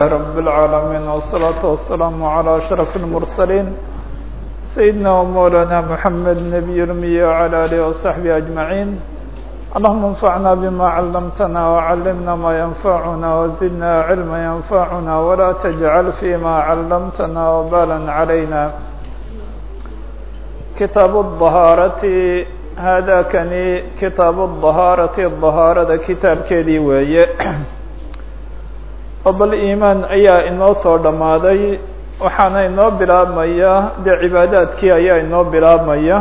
رب العالمين والصلاة والسلام على أشرف المرسلين سيدنا ومولانا محمد نبي الأمي وعلى آله وصحبه أجمعين اللهم انفعنا بما علمتنا وعلمنا ما ينفعنا وزدنا علما ينفعنا ولا تجعل فيما علمتنا وبالا علينا كتاب الطهارة هذا كني كتاب الطهارة الطهارة كتاب كدي وي bal iimaan ayaa inoo soo dhammaaday waxaana inoo bilaabmaya dee cibaadaadkii ayaa inoo bilaabmaya.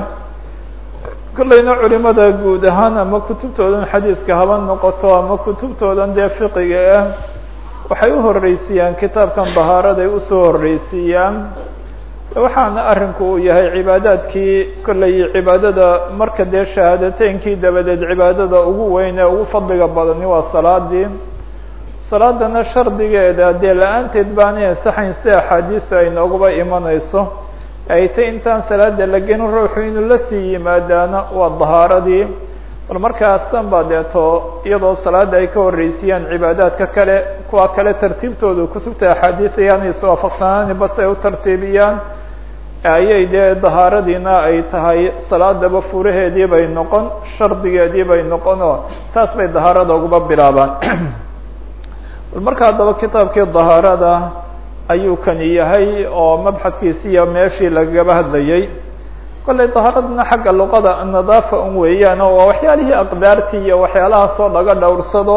Kollayna culimada guud ahaan ama kutubtoodan xadiiska haba noqoto ama kutubtoodan dee fiqiga ah waxay u horeysiiyaan kitaabkan dahaaraday u soo horeysiiyaan waxaana arrinku uu yahay cibaadaadkii kollay cibaadada marka dee shahaadateynkii dabadeed cibaadada ugu weyn ee ugu fadliga badani waa salaadii salaadana shardigeeda dee la'aanteed baanay ansaxayn si axaadiisu ay nooguba imanayso ay tay intaan salaada la gelin ruuxu inuu la sii yimaadaana waa dahaaradii. Bal markaasan baa deeto iyadoo salaada ay ka horreysiyaan cibaadaadka kale kuwa kale tartiibtooda kutubta axaadiis ayaanay iswaafaqsanaani bas ay u tartiibiyaan. Ayay dee dahaaradiina ay tahay salaadaba furaheedii bay noqon shardigeedii bay noqon saas bay dahaarada uguba bilaabaan marka haddaba kitaabkii dahaarada ayuu kani yahay oo mabxadkiisi iyo meeshii lagaba hadlayay. Kollay dahaaradna xagga luqada nadaafa un weeyaan oo waxyaalihii aqdaartii iyo waxyaalahaasoo laga dhowrsado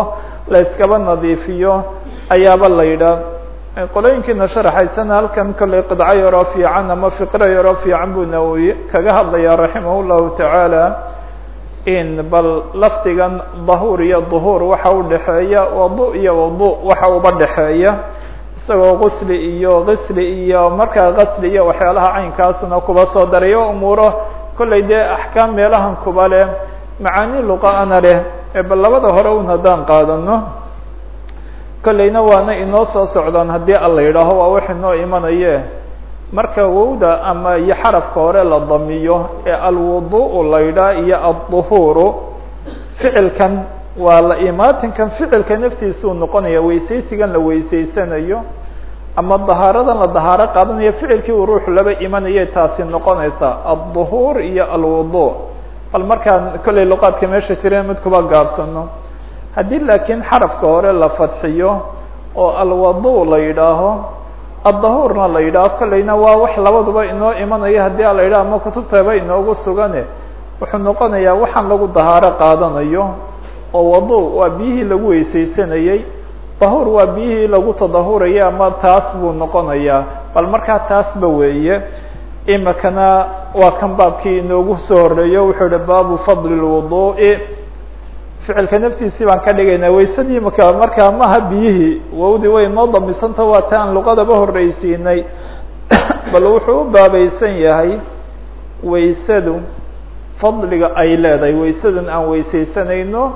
la yskaba nadiifiyo ayaaba la yidhaah qolooyinkiina sharaxaysana halkan kollay qidco yaroo fiican ama fiqro yaroo fiican buu nawowi kaga hadlaya raximah llahu tacaala in bal lafdigan dahuur iyo duhuur waxa u dhexeeya wadu iyo wadu waxa uba dhexeeya isagoo gusli iyo kisli iyo markaa kasli iyo waxyaalaha caynkaasna kuba soo darayo umuuro kollay dee axkaam meelahan kuba leh macaani luqa-ana leh ee bal labada hore un haddaan qaadano kollayna waana inoo soo socdaan haddii alla yidhaaho waa wax inoo imanaye marka wowda ama iyo xarafka hore la damiyo ee alwuduء la yidhaah iyo aلظuhuuru ficilkan waa la imaatinkan ficilka naftiisuu noqonaya weysaysigan la weysaysanayo ama dahaaradan la dahaaro qaadanayo ficilkii uu ruuxu laba imanayay taasi noqonaysa aلظuhuur iyo alwuduء bal markaan kollay luqaadka meesha jireen mid kuba gaabsano haddii laakiin xarafka hore la fadxiyo oo alwuduء la yidhaaho addahuurna la yidhaho kollayna waa wax labaduba inoo imanaya haddii a la yidhaho ama kutubtaba inoogu sugane. Wuxuu noqonayaa waxaan lagu dahaaro qaadanayo oo wadu waa biyihii lagu weysaysanayey dahuur waa biyihii lagu tadahurayay ama taas buu noqonayaa. Bal markaa taasba weeye imikana waa kan baabkii inoogu soo horeeyo wuxuu ihi baabu fadli lwudu'i ficilka naftiisii baan ka dhigaynaa waysadii maka markaa maha biyihii. Wawdii way noo damisanta waa ta aan luqadaba horreysiinay bal wuxuu u baabaysan yahay waysadu fadliga ay leedahay waysadan aan weysaysanayno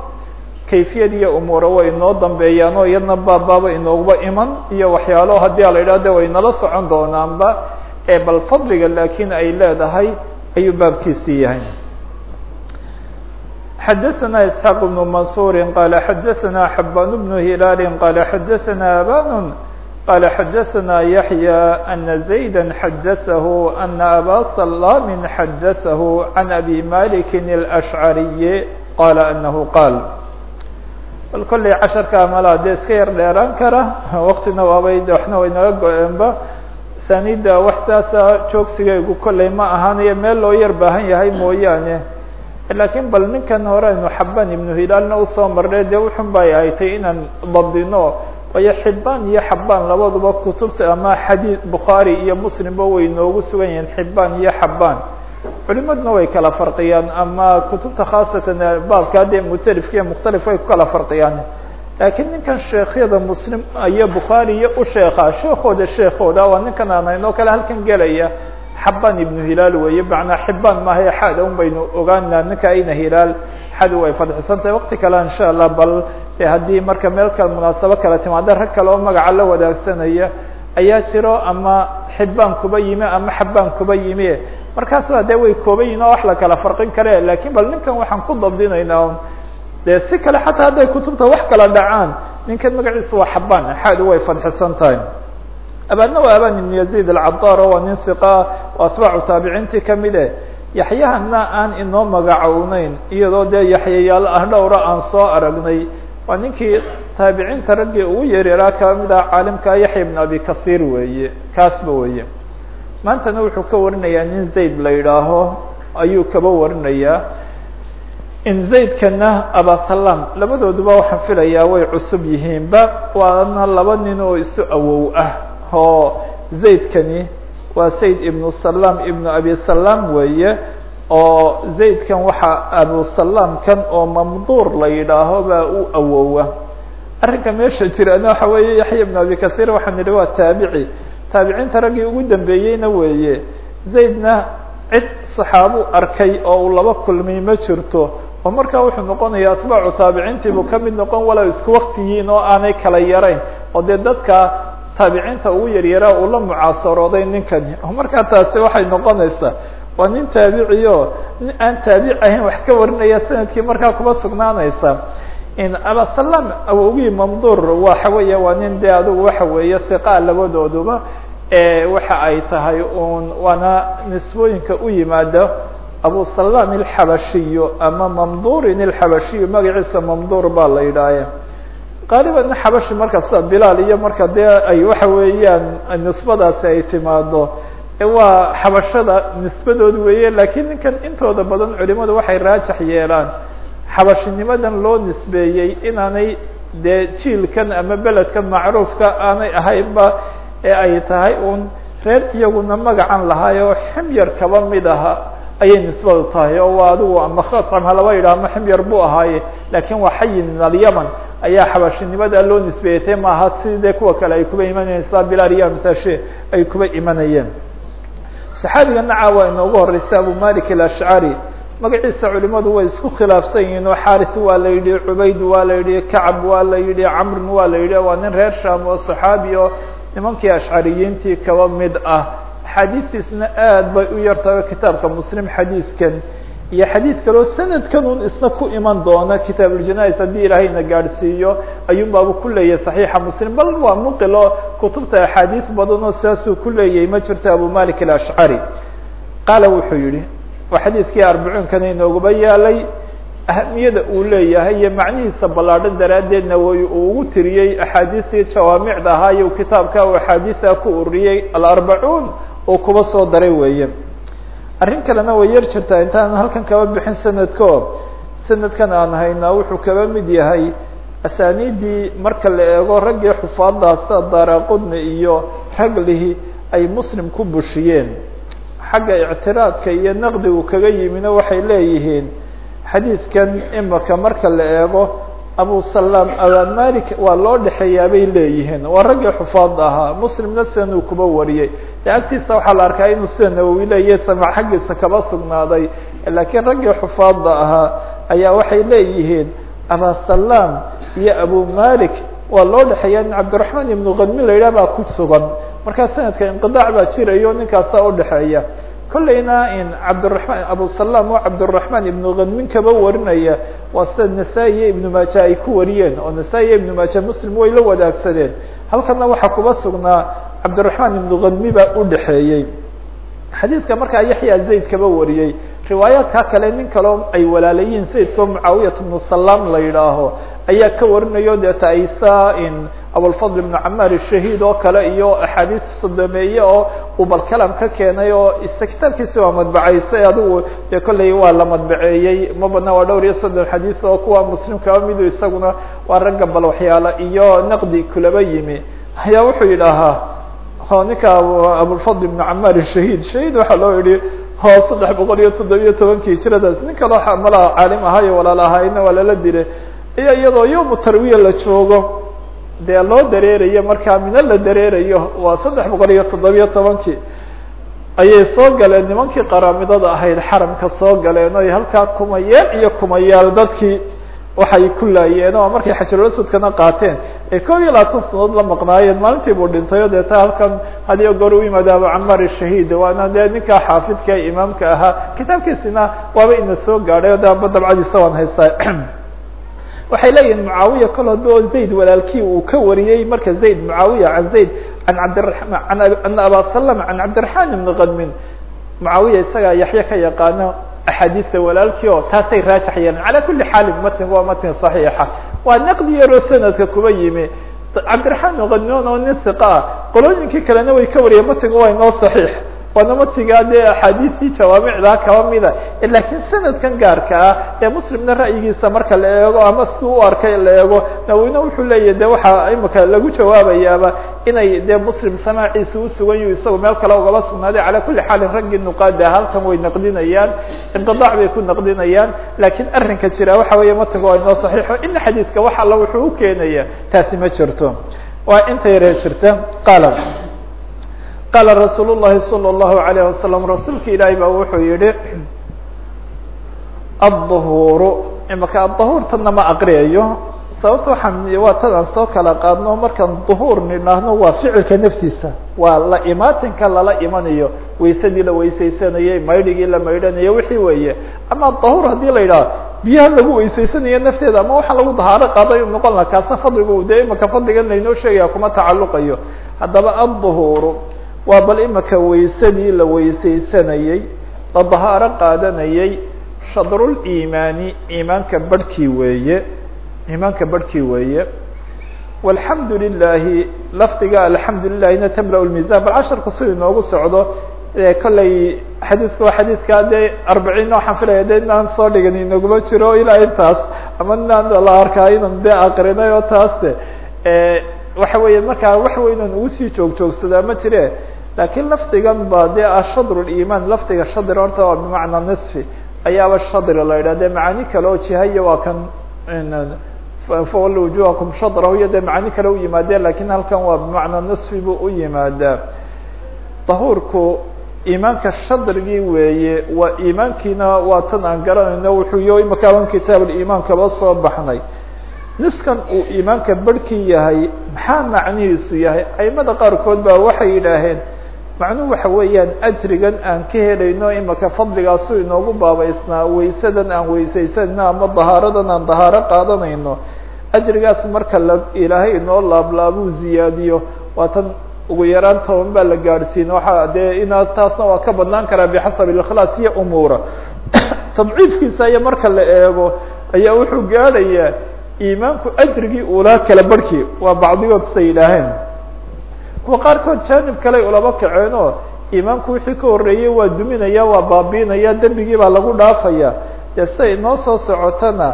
kayfiyad iyo umuura way inoo dambeeyaan oo iyadna baabbaaba inooguba iman iyo waxyaalo haddii a la yidhah way nala socon doonaanba ee bal fadliga laakiin ay leedahay ayuu baabkiisii yahay xdثna إسحاq بن maنصuر qال xdثna حbان بن هiلال qال xdثna abاn qال xdثna يحيى أن زيدا xdثه أن أbا سلام xdثه عن أbي مالك الأشعري qال أنه qاal bal kollay casharka malaa dee iska yar dheeraan kara wktina waabay waxna way naga go-eenba sanida wax saasa joogsigaygu kollay ma ahaanayo meel loo yar baahan yahay mooyaane lakiin bal ninkan hore aynu xaban ibnu hilaalna u soo marnay dee wuxun bay haytay inaan dabdino waayo xibaan iyo xabaan labaduba kutubta ama xadii bukhaari iyo muslimba way noogu sugan yihiin xibaan iyo xabaan culimaduna way kala farqiyaan ama kutubta khaasatan baabka haddee mutalifka iyo mukhtalif way ku kala farqiyaan. Laakiin ninkan sheekhyada muslim iyo bukhaari iyo u sheekha sheekooda sheekooda waa ninkan aan haynoo kale halkan gelaya xaban ibnu hilaal weeye macnaa xibaan maaha xada un baynu ogaanaa ninka ayna hilaal xadu way fadxisan tahay waqti kale insha allah bal haddii marka meel kale munaasabo kale timaada rag kale oo magaca la wadaagsanaya ayaa jiro ama xibaan kuba yimi ama xabaan kuba yimi. Markaasna dee way kooban yihiin oo wax la kala farqin kare laakiin bal ninkan waxaan ku dabdinaynaa de si kale xataa hadday kutubta wax kala dhacaan ninkan magaciisa waa xabaan xaadu way fadxisan tahay abaadna waa aban ibnu yaziid alcadaar waa nin hiqa oo atbaacu taabiciintii ka mid e yaxyahana aan inoo magacowneyn iyadoo dee yaxyayaal ah dhowra aan soo aragnay waa ninkii taabiciinta raggii ugu yareeraa ka mid ah caalimka yaxya ibn abi kahiir weeye kaasba weeye maantana wuxuu ka warinayaa nin zayd la yidhaaho ayuu kaba warinayaa in zaydkana abasalam labadooduba waxaan filayaa way cusub yihiinba waana laba nin oo isu awow ah oo zaydkani waa sayd ibnu salam ibnu abi salam weeye oo zaydkan waxaa abu salam kan oo mamduur la yidhaaho baa u awowa arrinka meesha jirana waxa weeye yaxya ibnu abi kahiir waxaan nidhi waa taabici. Taabiciinta raggii ugu dambeeyeyna weeye. Zaydna cid saxaabu arkay oo uu laba kulmay ma jirto oo markaa wuxuu noqonaya atbaacu taabiciintii buu ka mid noqon walow isku waktiyiin oo aanay kala yarayn. Oo dee dadka taabiciinta ugu yaryaraa uu la mucaasarooday ninkani markaa taasi waxay noqonaysaa waa nin taabici o nin aan taabic ahayn wax ka warinaya sannadkii markaa kuma sugnaanaysa. Abasalam awogii mamduur waxa weeya waa nin de adigu waxa weeye siqaa labadooduba waxa ay tahay un waana nisbooyinka u yimaada abu salam alxabashiyo ama mamdurin alxabashiyo magaciisa mamduur baa la yidhaahe qaaliban xabashi marka sida bilaal iyo marka dee ay waxa weeyaan nisbadaasi ay timaado waa xabashada nisbadood weeye lakiin ninkan intooda badan culimadu waxay raajax yeelaan. Xabashinimadan loo nisbeeyey inaanay dee jiilkan ama beledkan macruufka aanay ahaynba ee ay tahay un reer iyaguna magacan lahaay oo ximyar kaba mid aha ayay nisbadu tahay oo waa adigu ama khasam halaba yidhah ama ximyar buu ahaaye laakiin waa xayi min alyaman ayaa xabashinimada loo nisbeeyatay maaha si dee kuwa kale ay kuba imanaysaa bilaal iyo amtashe ay kuba imanayeen. Saxaabiga naca waa inoogu horeysa abu malik alashcari magaciisa culimadu way isku khilaafsan yihiin oo xaris waa la yidhi cubayd waa la yidhi kacab waa la yidhi camrin waa la yidhi waa nin reer sham oo saxaabi nimankii ashcariyiintii kaba mid ah. Axaadiistiisna aad bay u yartahay kitaabka muslim xadiidkan iyo xadiid kaleo sanadkan un isna ku iman doona kitaab uljanais haddii ilaahayna gaadhsiiyo ayuun baabu ku leeyahay saxiixa muslim. Bal waa muqilo kutubta axaadiis badan oo sidaasuu ku leeyahay ma jirto abu malik alashcari qaala wuxuu yihi waa xadiidkii arbacuunkana inooguba yaalay ahamiyada uu leeyahay iyo macnihiisa ballaadhan daraaddeedna way uu ugu tiriyey axaadiistii jawaamicda ahaa iyo kitaabka uu axaadiisa ku ururiyey alarbacuun oo kuba soo daray weeye arrin kalena way yar jirtaa. Intaan halkan kaba bixin sanadko sanadkan aan haynaa wuxuu kaba mid yahay asaaniidii marka la eego raggii xufaaddaa sida daaraqudni iyo raglihi ay muslim ku bushiyeen. Xagga ictiraadka iyo naqdigu kaga yimina waxay leeyihiin xadiidkan imaka marka la eego abu salam abamalik waa loo dhexeeyaa bay leeyihiin. Waa raggii xufaadda ahaa. Muslimna sidan uu kuba wariyey. De agtiisa waxaa la arkaa inuu sida nawowi leeyahay samac xaggiisa kaba sugnaaday. Laakiin raggii xufaadda ahaa ayaa waxay leeyihiin abasalam iyo abu malik waa loo dhexeeya nin cabdiraxmaan ibnu kadmi la yidhah baa ku sugan. Markaa sanadka inqidaac baa jirayo ninkaasa udhexeeya kollayna in cabdiramaan abu salam oo cabdiraxmaan ibnu kadmin kaba warinaya waa sida nasaa-i iyo ibnu maaja ay ku wariyeen oo nasaa-i iyo ibnu maaja muslim way la wadaagsadeen. Halkana waxaa kuba sugnaa cabdiraxmaan ibnu kadmi baa udhexeeyey xadiidka markaa yaxya zayd kaba wariyey. Riwaayaadka kale nin kaleo ay walaalayiin sayidkao mucaawiyat bnu salam la yidhaaho ayaa ka warinayo dee taisa in abulfadl ibnu camaar shahiid oo kale iyo axaadiis sodomeeye oo uu balkalam ka keenay oo isa kitaabkiisi waa madbacaysay. Adigu dee kolley waa la madbaceeyey. Ma waa dhowr iyo soddon xadiis oo kuwa muslim kaba midu isaguna waa ragga bal waxyaala iyo naqdi kulaba yimi. Ayaa wuxuu yidhaahaa o ninka abulfadl ibnu camaar shahiid shahiid waxaa loo yihi ho saddex boqol iyo toddobiyo tobankii hijradaas nin kaloo malaa caalim ahaayo walaal ahaayna waa lala dilay iyo iyadoo yowmu tarwiya la joogo dee loo dareerayo markaa mino la dareerayo waa saddex boqol iyo toddobiyo tobankii ayay soo galeen nimankii qaraamidada ahayd xaramka soo galeen oy halkaa kumayaal iyo kumayaal dadkii. Waxay ku laayeen oo markay xajarulasudkana qaateen. Ee koob iyo labaatan sanadood la maqnaayeen maalintii buu dhintay o deeta halkan hadiyo goor u yimaada abu shahiid waana dee ninkaa xaafidka ee imaamka ahaa. Kitaabkiisina waaba ina soo gaadhay o de aba dabcadiisa waan haystaa waxay leeyihiin mucaawiya kol haddoo zayd walaalkii uu ka wariyey marka zayd mucaawiya can zayd an cabdiraman ana can cabdiraxmaan ibni kadmin mucaawiya isagaa yaxya ka yaqaano axaadiista walaalkii oo taasay raajax calaa kuli xaalin matnku waa matn صaxiixa waa naqdi yaroo sanadka kuba yimi. Cabdiraxmaan ibn kadmin oo nin siqa ah qolooyinkii kalena way ka wariyeen matnigu waa inoo صaxiix waana matigaa dee axaadiistii jawaamicdaa kaba mida? Lakiin sanadkan gaarka ah ee muslimna ra'yigiisa marka la eego ama si u arkay la eego nawina wuxuu leeyahy de waxaa imika lagu jawaabayaaba inay dee muslim samaaciisa usugan yahu isaga meel kale ugaba sugnaaday. Calaa kuli xaalin raggii nuqaada halkan way naqdinayaan inqidac bay ku naqdinayaan. Lakiin arrinka jira waxa weeye matiga waa inoo saxiixo ina xadiidka wax alla wuxuu ukeenaya taasi ma jirto. Waa inta yaree jirta. Qaala qaala rasuul llahi salى اllahu alayh wasalam rasuulka ilaahay baa wuxuu yihi addahuuru imaka adahuurtana ma aqriyayo sababta waxaan waa soo kala qaadno markaan duhuur nidhaahno waa ficilka naftiisa. Waa la imaatinka lala imanayo waysadii la weysaysanayey maydhigii la maydhanayo wixii weeye. Ama dahuur haddii la yidhaho biyaha lagu weysaysanayo nafteeda ama waxaa lagu dahaaro qaado inu noqon laha kaasna fadligu dee imaka fadligan laynoo sheegaya kuma tacaluqayo haddaba addahuuru waa bal imika waysadii la weysaysanayey la dahaaro qaadanayey shadrul iimaani iimaanka barhkii weeye iimaanka barhkii weeye. Walxamdu lilahi lafdiga alxamdu lilahina tamla lmisan bal casharku siduu inoogu socdo kollay xadiidka waa xadiidka dee arbaciin waxaan filaya de inaan soo dhigan inaguma jiro ilaa intaas. Ama inaan la arkaa inan dee aqrinay oo taas waxa weeye markaa wax weynan ugu sii joog joogsadaa ma jire lakiin lafdigan ba dee ashadr liman lafdiga shadr horta waa bimacnaa nisfi. Ayaaba shadri la yidhah de kale oo jihaya waa kan fawalli wujuhakum shadrahu iyo dee macaani kale u yimaadeen laakiin halkan waa bimacnaa nisfi buu u yimaadaa. Dahuurku iimaanka shadrigii weeye waa iimaankiina waa tan aan garanayno wuxuu yo imaka aban kitaab iman soo baxnay. Niskan uu iimaanka barhkii yahay maxaa macnihiisu yahay? Aimada qaarkood ba waxay yidhaaheen macnuhu waxa weeyaan ajrigan aan ka helayno imaka fadligaasu inoogu baabaysnaa waysadan aan weysaysanayno ama dahaaradan aan dahaaro qaadanayno ajrigaas marka la ilaahay inoo laablaabuu ziyaadiyo waa tan ugu yaraan toban baa la gaadhsiin waxa dee inaa taasna waa ka badnaan karaa bixasab ikhlaas iyo umuura. Tadciifkiisa iyo marka la eego ayaa wuxuu gaadhayaa iimaanku ajrigii ulaa kala barhkii waa bacdigood say yidhaaheen kuwa qaarkood jaanib kaley ulaba kaceen oo wixii ka horreeyey waa duminaya waa baabiinaya dembigii baa lagu dhaafaya. Dee siday inoo soo socotana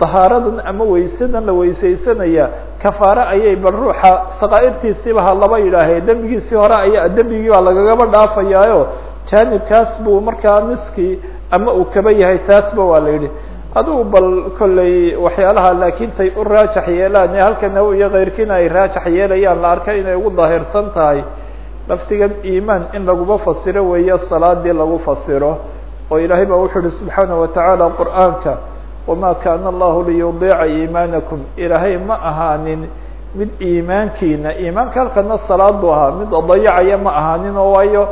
dahaaradan ama waysadan la weysaysanaya kafaare ayay bal ruuxa sakaa'irtiisiiba ha laba yidhaahee dembigiisii hore aya dembigii baa lagagaba dhaafayaayo. Jaanibkaas buu markaa niskii ama uu kaba yahay taasba waa la yidhi adugu bal kolley waxyaalaha laakiin tay u raajax yeelaan ee halka nawowi iyo keyrkiina ay raajax yeelayaan la arkay inay ugu daahirsan tahay laftigan iimaan in laguma fasiro weeye salaadii lagu fasiro. Oo ilaahay baa wuxuu uhi subxaanaه watacaala qur'aanka wama kana allahu liyudiica iimaanakum. Ilaahay ma ahaanin mid iimaankiina iimaanka halkana salaadu ahaa mid dayacaya ma ahaanin oo waayo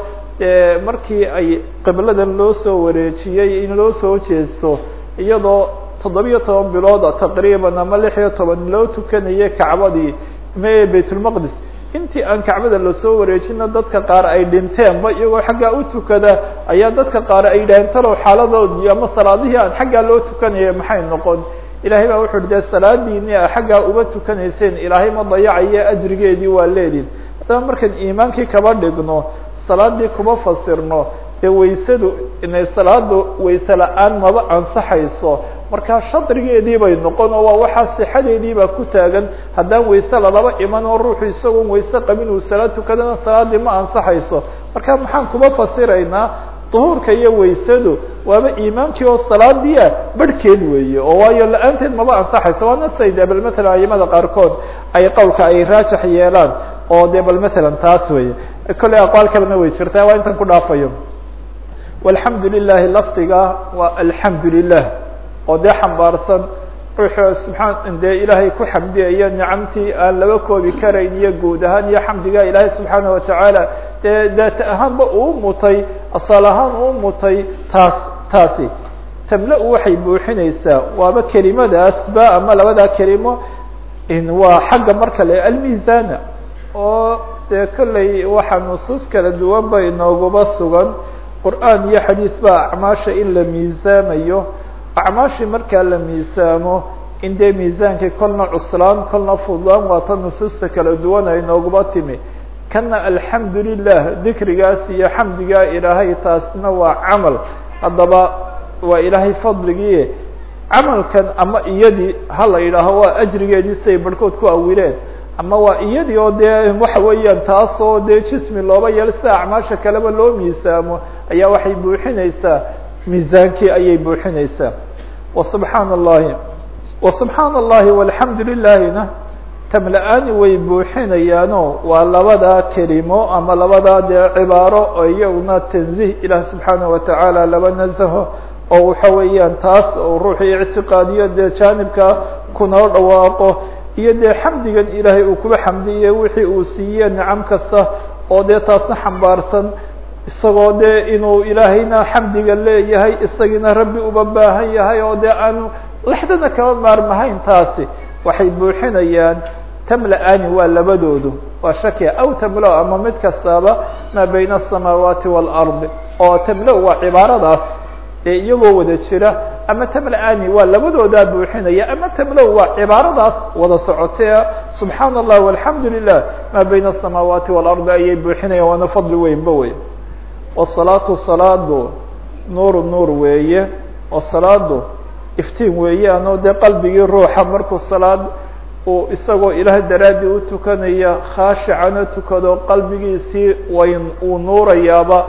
markii ay qibladan loo soo wareejiyey in loo soo jeesto iyadoo toddobiyo toban bilooda taqriiban ama lix iyo toban loo tukanayay kacbadii me baytulmaqdis intii aan kacbada la soo wareejina dadka qaar ay dhinteenba iyagoo xaggaa u tukada ayaa dadka qaar ay yidhaheen talow xaaladoodii ama salaadihii aan xaggaa loo tukanaya maxay noqon? Ilahay baa wuxu uhi dee salaadiini a xaggaa uma tukanayseen ilaahay ma dayacayo ajrigeedii waa leedin. Haddaba markaan iimaankii kaba dhigno salaadii kuma fasirno dee waysadu inay salaada wayse la'aan maba ansaxayso markaa shadrigeedii bay noqon oo waa waxaa sixadeedii baa ku taagan. Haddaan wayse lalaba iman oo ruuxu isagoon wayse qabin uu salaad tukadana salaadii ma ansaxayso. Marka maxaan kuma fasiraynaa duhuurka iyo waysadu waaba iimaankii oo salaadii ah barhkeed weeye oo waayo la'aanteed maba ansaxayso. Waana siday de bal matalan ayimada qaarkood ay qowlka ay raajax yeelaan oo de bal matalan taas weye kolley aqwaal kalena way jirtaa waa intan ku dhaafayo walxamdu lilahi lafdiga waa alxamdu lilah oo dee xambaarsan ruuxu subxaan dee ilaahay ku xamdiyaya nicamtii aan laba koobi karayn iyo guud ahaan iyo xamdiga ilaahay subxaana watacaala dee daat ahaanba uu mutay asal ahaan uu mutay taas taasi. Tamla-u waxay buuxinaysaa waaba kelimadaasba ama labadaa kelimo waa xagga marka le almiisana oo dee kolley waxaa nusuus kala duwan ba inooguba sugan qur'aan iyo xadiis ba acmaasha in la miisaamayo. Acmaashii markaa la miisaamo in dee miisaankii kolna cuslaan kolna fudlaan waata nusuusta kala duwan ay nooguba timi. Kana alxamdu lilah dikrigaas iyo xamdigaa ilaahay taasna waa camal. Haddaba waa ilaahay fadligii. Camalkan ama iyadii ha la yidhaaho waa ajrigeedii siay barhkood ku awileen ama waa iyadii oo dee waxa weeyaan taas dee jismi looba yeelo sida acmaasha kaleba loo miisaamo ayaa waxay buuxinaysaa miisaankii ayay buuxinaysaa. Wasubxaana allahi wasubxaana allahi walxamdu lilahina tamla-aani way buuxinayaano waa labadaa kelimo ama labadaa dee cibaaro oo iyaguna tanzih ilaah subxaanaه watacaala laba nasaho oo waxa weeyaan taas oo ruuxii ictiqaadiyo dee jaanibka kunoo dhawaaqo iyo dee xamdigan ilaahay uu kuba xamdiye wixii uu siiye nicam kasta oo dee taasna xambaarsan isagoo dee inuu ilaahayna xamdiga leeyahay isagiina rabbi uba baahan yahay oo dee aanu laxdana kaba maarmahayn taasi. Waxay buuxinayaan tamla-ani waa labadoodu. Waa shakia aw tamlo ama mid kastaaba maa bayna asamaawaati waalardi oo tamlo waa cibaaradaas. Ee iyagoo wada jira ama tamla-ani waa labadoodaa buuxinaya. Ama tamlo waa cibaaradaas wada socotee subxaana allah walxamdu lilah maa bayna asamaawaati waalardi ayay buuxinayaan waana fadli weynba wey. Wasalaatu salaadu nuuru nuur weeye. Oo salaadu iftiin weeyaan oo dee qalbigii ruuxa markuu salaad uu isagoo ilaah daraadii u tukanaya khaashicana tukado qalbigiisii way uu nuurayaaba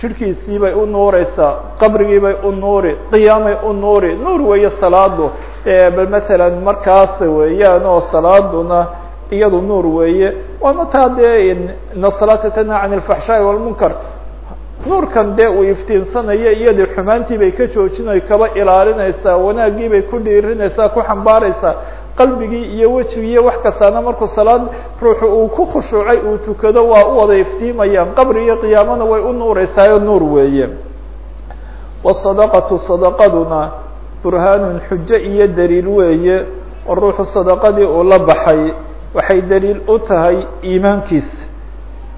jirhkiisii bay u nuureysaa qabrigii bay u nuuri qiyaamay u nuuri nuur weeye salaadu. Bal matalan markaas weeyaan oo salaaduna iyadu nuur weeye. Waana dee ina salaata tanha can alfaxshaa'i walmunkar nuurkan dee uu iftiinsanayo iyadii xumaantii ka joojinay kaba ilaalinaysaa wanaaggii ku dhiirinaysaa ku xambaaraysaa qalbigii iyo wejigii wax kastaana markuu salaad ruuxu uu ku khushuucay uu tukado waa u wada iftiimayaan qabri iyo qiyaamana way u nuureysaayo nuur weeye. Wasadaqatu sadaqaduna burhaanun xujo iyo daliil weeye. Oo ruuxu sadaqadii uu la baxay waxay daliil u tahay iimaankiisa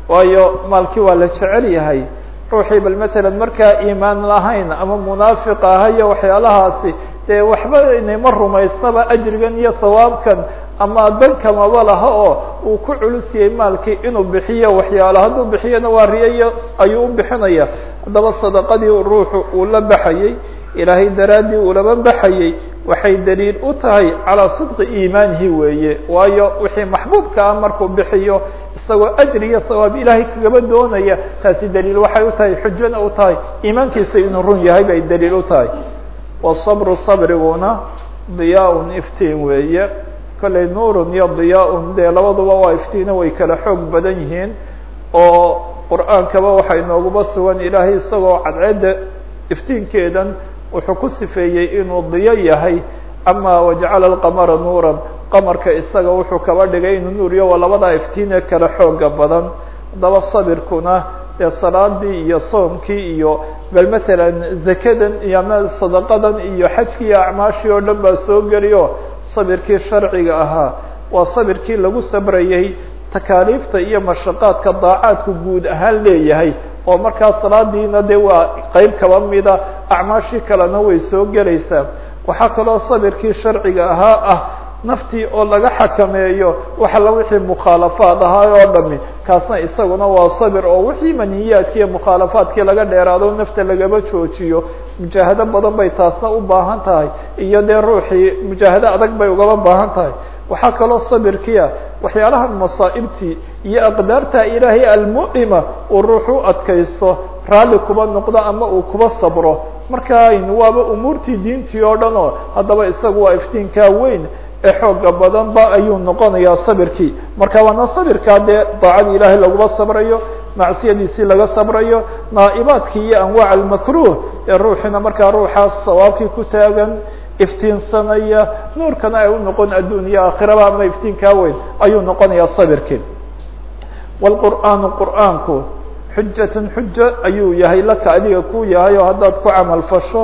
waayo maalkii waa la jecel yahay. Ruuxii bal matalan markaa iimaan lahayn ama munaafiq aha iyo waxyaalahaasi dee waxba inayma rumaysnaba ajrigan iyo sawaabkan ama dankamaba laha oo uu ku culusiyey maalkii inuu bixiyo waxyaalo. Hadduu bixiyana waa riyayo ayuu u bixinaya. Haddaba sadaqadii ruuxu uu la baxayey ilaahay daraaddii uu laba baxayey waxay daliil u tahay calaa sidqi iimaanihi weeye. Waayo wixii maxbuubka ah markuu bixiyo isagoo ajri iyo sawaab ilaahay kagaba doonaya taasi daliil waxay u tahay xujona u tahay. Iimaankiisa inuu run yahay bay daliil u tahay wasabru sabriguna diyaa-un iftiin weeye. Kollay nuurun iyo diyaa-un dee labaduba waa iftiino way kala xoog badan yihiin oo qur'aankaba waxaa inooguba sugan. Ilaahay isagoo cadceedda iftiinkeedan wuxuu ku sifeeyey inuu diyo yahay. Ama wajacala alqamara nuuran. Qamarka isaga wuxuu kaba dhigay inuu nuur iyo waa labadaa iftiine kala xooga badan. Haddaba sabirkuna dee salaadii iyo soomkii iyo bal matalan zakadan iyo ama sadaqadan iyo xajkii iyo acmaashii oo dhan baa soo geliyo sabirkii sharciga ahaa. Waa sabirkii lagu sabrayay takaaliifta iyo mashaqaadka daacaadku guud ahaan leeyahay oo markaa salaadiina de waa qeyb kaba mida acmaashii kalena way soo gelaysaa. Waxaa kaloo sabirkii sharciga ahaa ah naftii oo laga xakameeyo waxala wixii mukhaalafaad ahaa oo dhami kaasna isaguna waa sabir oo wixii maniyaadkii iyo mukhaalafaadkii laga dheeraado nafta lagaba joojiyo. Mujaahado badan bay taasna u baahan tahay iyo dee ruuxii mujaahado adag bay ugaba baahan tahay. Waxaa kaloo sabirkiia waxyaalahan masaa'ibtii iyo aqdaarta ilaahay almu'lima uu ruux adkaysto raalli kuba noqdo ama uu kuba sabro. Marka waaba umuurtii diintii oo dhan oo haddaba isagu waa iftiinkaa weyn ee xooga badanba ayuu noqonayaa sabirkii. Marka waana sabirkaa dee daacadii ilaahay laguma sabrayo macsiyadiisii laga sabrayo naa'ibaadkii iyo anwaac almakruh ee ruuxina markaa ruuxaas sawaabkii ku taagan iftiinsanaya nuurkana ay u noqon adduun iyo aakhiraba ama iftiinkaa weyn ayuu noqonayaa sabirkii. Wاlqur'aanu qur'aanku xujatun xujo ayuu yahay laka adiga ku yahay oo haddaad ku camal fasho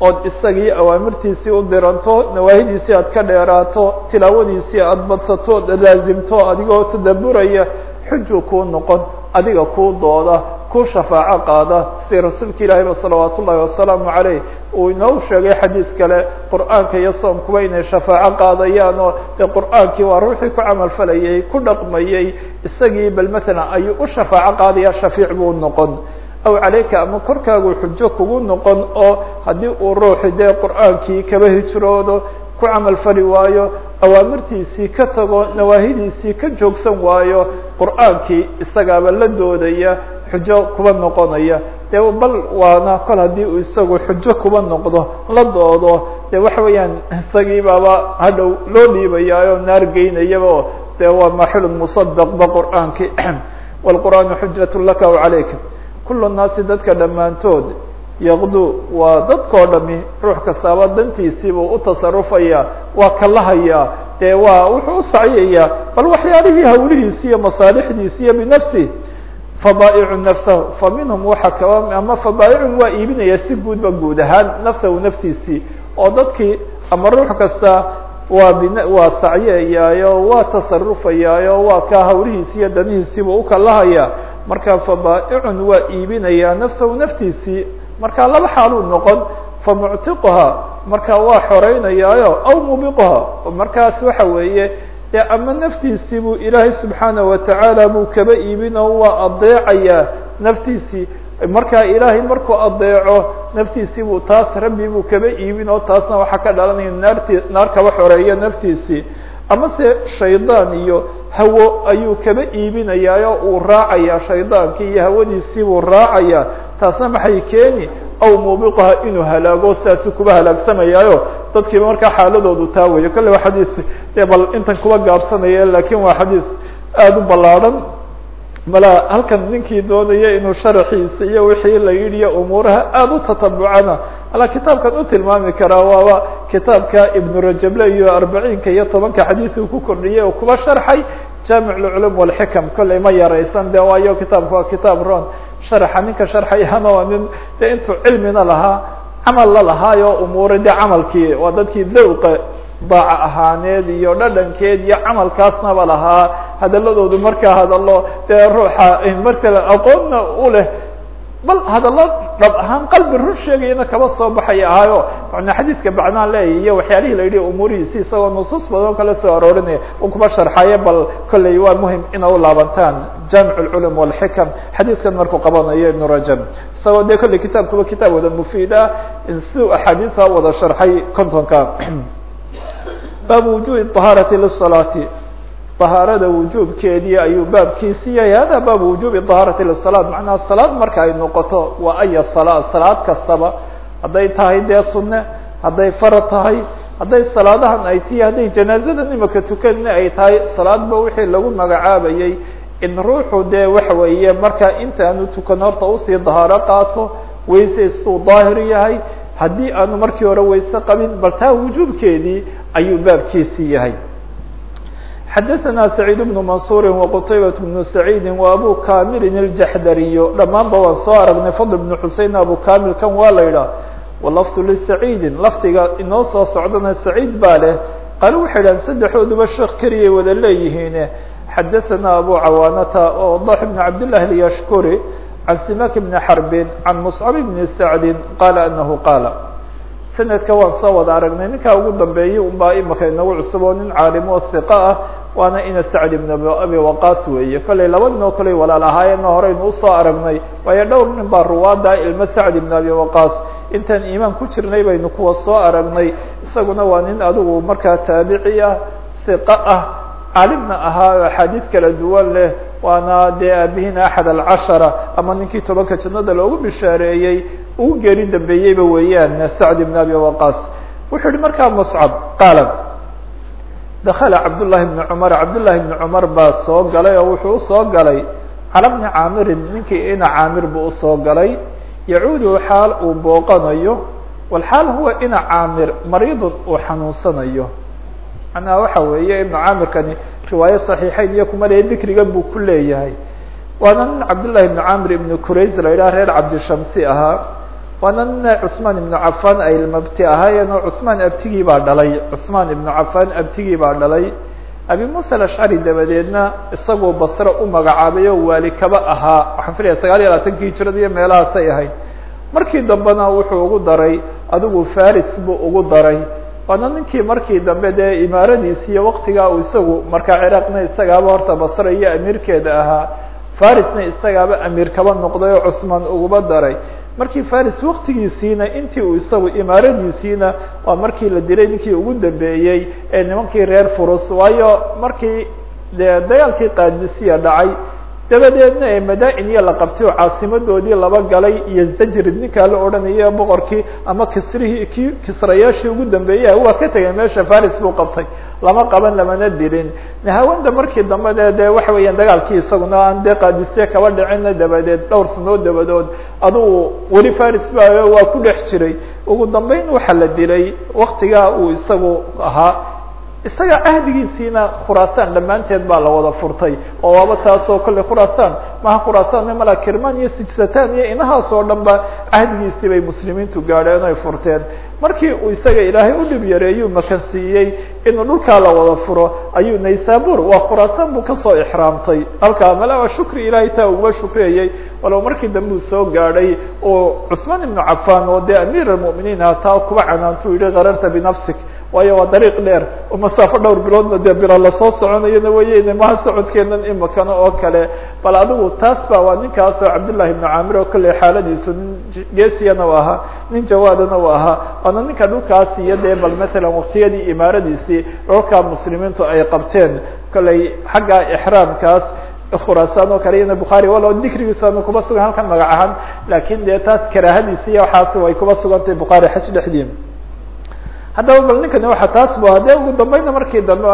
ood isagii awaamirtiisii u diranto nawaahidiisii aad ka dheeraato tilaawadiisii aad badsato laasimto adigoo tadaburaya xuju kuu noqon adiga kuu dooda ku shafaaco qaada. Si rasuulka ilaahi ba salawaat ullahi wasalaamu caleyh uu inoo sheegay xadiid kale qur'aanka iyo soomkuba inay shafaaco qaadayaan oo dee qur'aankii waa ruuxii ku camal falayay ku dhaqmayey isagii bal matalan ayuu u shafaaco qaadaya shafiic buu noqon aw calayka ama korkaagu xujo kugu noqon oo haddii uu ruuxi dee qur'aankii kaba hijroodo ku camal fali waayo awaamirtiisii ka tago nawaahidiisii ka joogsan waayo qur'aankii isagaaba la doodaya xujo kuba noqonaya dee bal waana kol haddii uu isagu xujo kuba noqdo la doodo dee waxa weeyaan isagii baaba hadhow loo dhiibayaayo naar geynayaba o dee waa maxilun musadaqba qur'aankii wاlqur'aanu xujat laka w calayka kul naasi dadka dhammaantood yaqdu waa dadkoo dhami ruux kastaaba dantiisiibuu u tasarufaya waa kalahayaa dee waa wuxuu u sacyayaa bal waxyaalihii hawlihiisi iyo masaalixdiisi iyo binafsi fabaa'icu nafsahu fa waxa kaba ama fabaaicun waa iibinaya si guudba guud ahaan nafsahu naftiisii oo dadkii ama ruux kasta waa bin waa sacyayaayo waa tasarufayaayo waa kaa hawlihiisi iyo danihiisiibuu ukalahaya marka fabaaicun waa iibinayaa nafsahu naftiisii marka laba xaaluu noqon famuctiquha marka waa xoreynayaayo aw mubiquha markaas waxa weeye dee ama naftiisii buu ilaahay subxaanaه watacaala buu kaba iibin oo waa adeecayaa naftiisii. Markaa ilaahay markuu adeeco naftiisii buu taas rabbi buu kaba iibin oo taasna waxaa ka dhalanaya naarti naar kaba xoreeya naftiisii ama shaydaan iyo hawo ayuu kaba iibinayaa oo uu raacaya shaydaankii iyo hawadiisii buu raacaya taasna maxay keeni? Aw muubiqaha inuu halaago sidaasuu kuba halaagsamayaayo dadkiiba markaa xaaladoodu taa kolle waa xadiis dee bal intan kuba gaabsanaya laakiin waa xadiis aada u ballaadhan mala halkan ninkii doonaya inuu sharaxiisa iyo wixii la yidhi umuuraha aada u tatabucana. Ala kitaabkan u tilmaami karaa waaba kitaabka ibnu rajable iyo arbaciinka iyo tobanka xadiiduu ku kordhiyay oo kuba sharxay. Jaamic lculum walxikam kollay ma yaraysan de waayo kitaabka waa kitaab ron sharaxa ninka sharxayana waa nin de intuu cilmina lahaa camal la lahaayo umuura de camalkii waa dadkii dawqa daaca ahaaneed iyo dhadhankeed iyo camalkaasnaba lahaa. Hadaladoodu markaa hadalo dee ruuxa markala aqoonna u leh bal hadallo dhab ahaan qalbi run sheegayana kaba soo baxay ahaayo mana xadiidka bacnaan leeyahy iyo waxyaalihii la yidhi umuurihiisi isagoo nusuus badan kala soo aroorinaya u kuba sharxaye bal kolley waa muhiim ina u laabantaan jaamic lculum walxikam xadiidkan markuu qabanayo ibnu rajab isagoo dee kolley kitaabkuba kitaab wada mufiid ah siduu axaadiisa wada sharxay kontonka baabu wujubi طahaarati lisalaati طahaarada wujuubkeedii ayuu baabkiisi yahay hada baabu wujubi طahaarati lisalaat macnaha salaad marka ay noqoto waa aya salaa salaad kastaba hadday tahay dee sunne hadday farad tahay hadday salaadahan ay tihi hadday janaazadan imaka tukanna ay tahay salaadba wixii lagu magacaabayay in ruuxu dee waxa weeye marka intaanu tukan horta usii dahaaro qaato weysaystuu daahir yahay haddii aanu markii hore weyse qabin bal taa wujuubkeedii ayuu baabkiisii yahay xadaثna سacيid بن maنصuuri وqtaybaة بن سacيidi وabu kamilin الjaxdariyo dhammaanba waan soo aragnay fadl بن xusein abu kamil kan waa la idhaah walafdu lisaciidi lafdiga inoo soo socdana saciid baa leh qaale waxay dhahan saddexdooduba sheekh keliyay wada leeyihiine xadaثana abu cawaanata oo dax بn cabdالlah اlyashkuri can simak bni xarbin can muscab bni sacdi qaala anahu qaala sanadka waan soo wada aragnay ninkaa ugu dambeeyey unbaa imaka inagu cusub nin caalimo oo hiqa ah waana ina sacd ibn abi waqaas weeye. Kollay laba nin oo kale walaal ahaayeenna horeynu u soo aragnay waayo dhowr nin baa ruwaada ilmo sacd ibn abi waqaas. Intaan iimaan ku jirnay baynu kuwa soo aragnay isaguna waa nin adigu markaa taabici ah hiqa ah caalimna ahaa axaadiid kala duwan leh waana dee aabihina axad alcashara ama ninkii tobanka jannada loogu bishaareeyey ugu geeri dambeeyeyba weeyaan sacd ibn abi waqaas wuxuu yihi markaa muscab qaala dakala cabdullahi bni cumar cabdullahi bni cumar baa soo galay oo wuxuu u soo galay cala bni caamirin ninkii ina caamir buu u soo galay yacuudu xaal uu booqanayo walxaal huwa ina caamir mariidun uu xanuunsanayo macnaha waxa weeye ibnu caamirkani riwaayo saxiixeyn iyo kuma lehe dikrigan buu ku leeyahay waana nin cabdullahi ibnu camr ibnu qurays la yidhaha reer cabdishamsi ahaa waana nina cثmaan iبnu cafan ay mabti ahaayeen oo cثmaan abtigii baa dhalay cثmaan iبnu cafan abtigii baa dhalay abi muسى aلأشcari dabadeedna isagoo basre u magacaabay oo waali kaba ahaa waxaan filaya sagaal iyo labaatankii hijrada iyo meelahaasay ahayd markii dambena wuxuu ugu daray adigu faris buu ugu daray waana ninkii markii dambe dee imaaradiisi iyo waktigaa uu isagu markaa ciraaqna isagaaba horta basre iyo amiirkeeda ahaa farisna isagaaba amiir kaba noqday oo cusmaan uguba daray. Markii faris waktigiisiina intii uu isagu imaaradiisiina waa markii la dilay ninkii ugu dambeeyey ee nimankii reer furus. Waayo markii dee dagaalkii qaadisiya dhacay dabadeedna ee madaa-in iyo la qabtay oo caasimadoodii laba galay iyo zajrid ninkaa la odhanayo boqorkii ama kisrihii ki kisrayaashii ugu dambeeyah waa ka tegay meesha faris buu qabtay. Lama qaban lamana dilin. Nahawanda markii dambe de waxa weeyaan dagaalkii isaguna aan dee qaadisye kaba dhicina dabadeed dhowr sanood dabadood adugu weli faris ba waa ku dhex jiray. Ugu dambeyn waxaa la dilay waktigaa uu isagu ahaa isaga ahdigiisiina khuraasaan dhammaanteed baa la wada furtay oo waaba taasoo kolley khuraasaan maha khuraasaan mala kirman iyo sijsatan iyo inahaas oo dhan ba ahdigiisii bay muslimiintu gaadheen ay furteen. Markii uu isaga ilaahay u dhib yareeyuu makansiiyey inuu dhulkaa la wada furo ayuu naysabur waa khuraasaan buu ka soo ixraamtay. Halkaa mala waa shukri ilaahay taa uguba shukriyayey walow markii dambe uu soo gaadhay oo cusmaan ibnu cafan oo dee amiir almu'miniin ha taa kuba canaantu yihi kararta binafsik waayo waa dariiq dheer. Oo masaafo dhowr biloodba dee bilo la soo soconayona weye maha socodkeenan imakano oo kale. Bal adigu taas ba waa ninkaas oo cabdullahi ibnu camir oo kolley xaaladiisu nin geesiyana u ahaa nin jawaadana u ahaa waana ninka dhulkaas iyo dee bal matalan waktiyadii imaaradiisii dhulkaa muslimiintu ay qabteen. Kolley xagga ixraamkaas khuraasaan oo kale iyana bukhaari walo dikrigiisana kuba sugan halkan magac ahaan. Lakin dee taas karaahadiisi iyo waxaas way kuba sugantahay bukhaari xaj dhexdii haddaba bal ninkani waxa taas bu hadee ugu dambayna markii dambe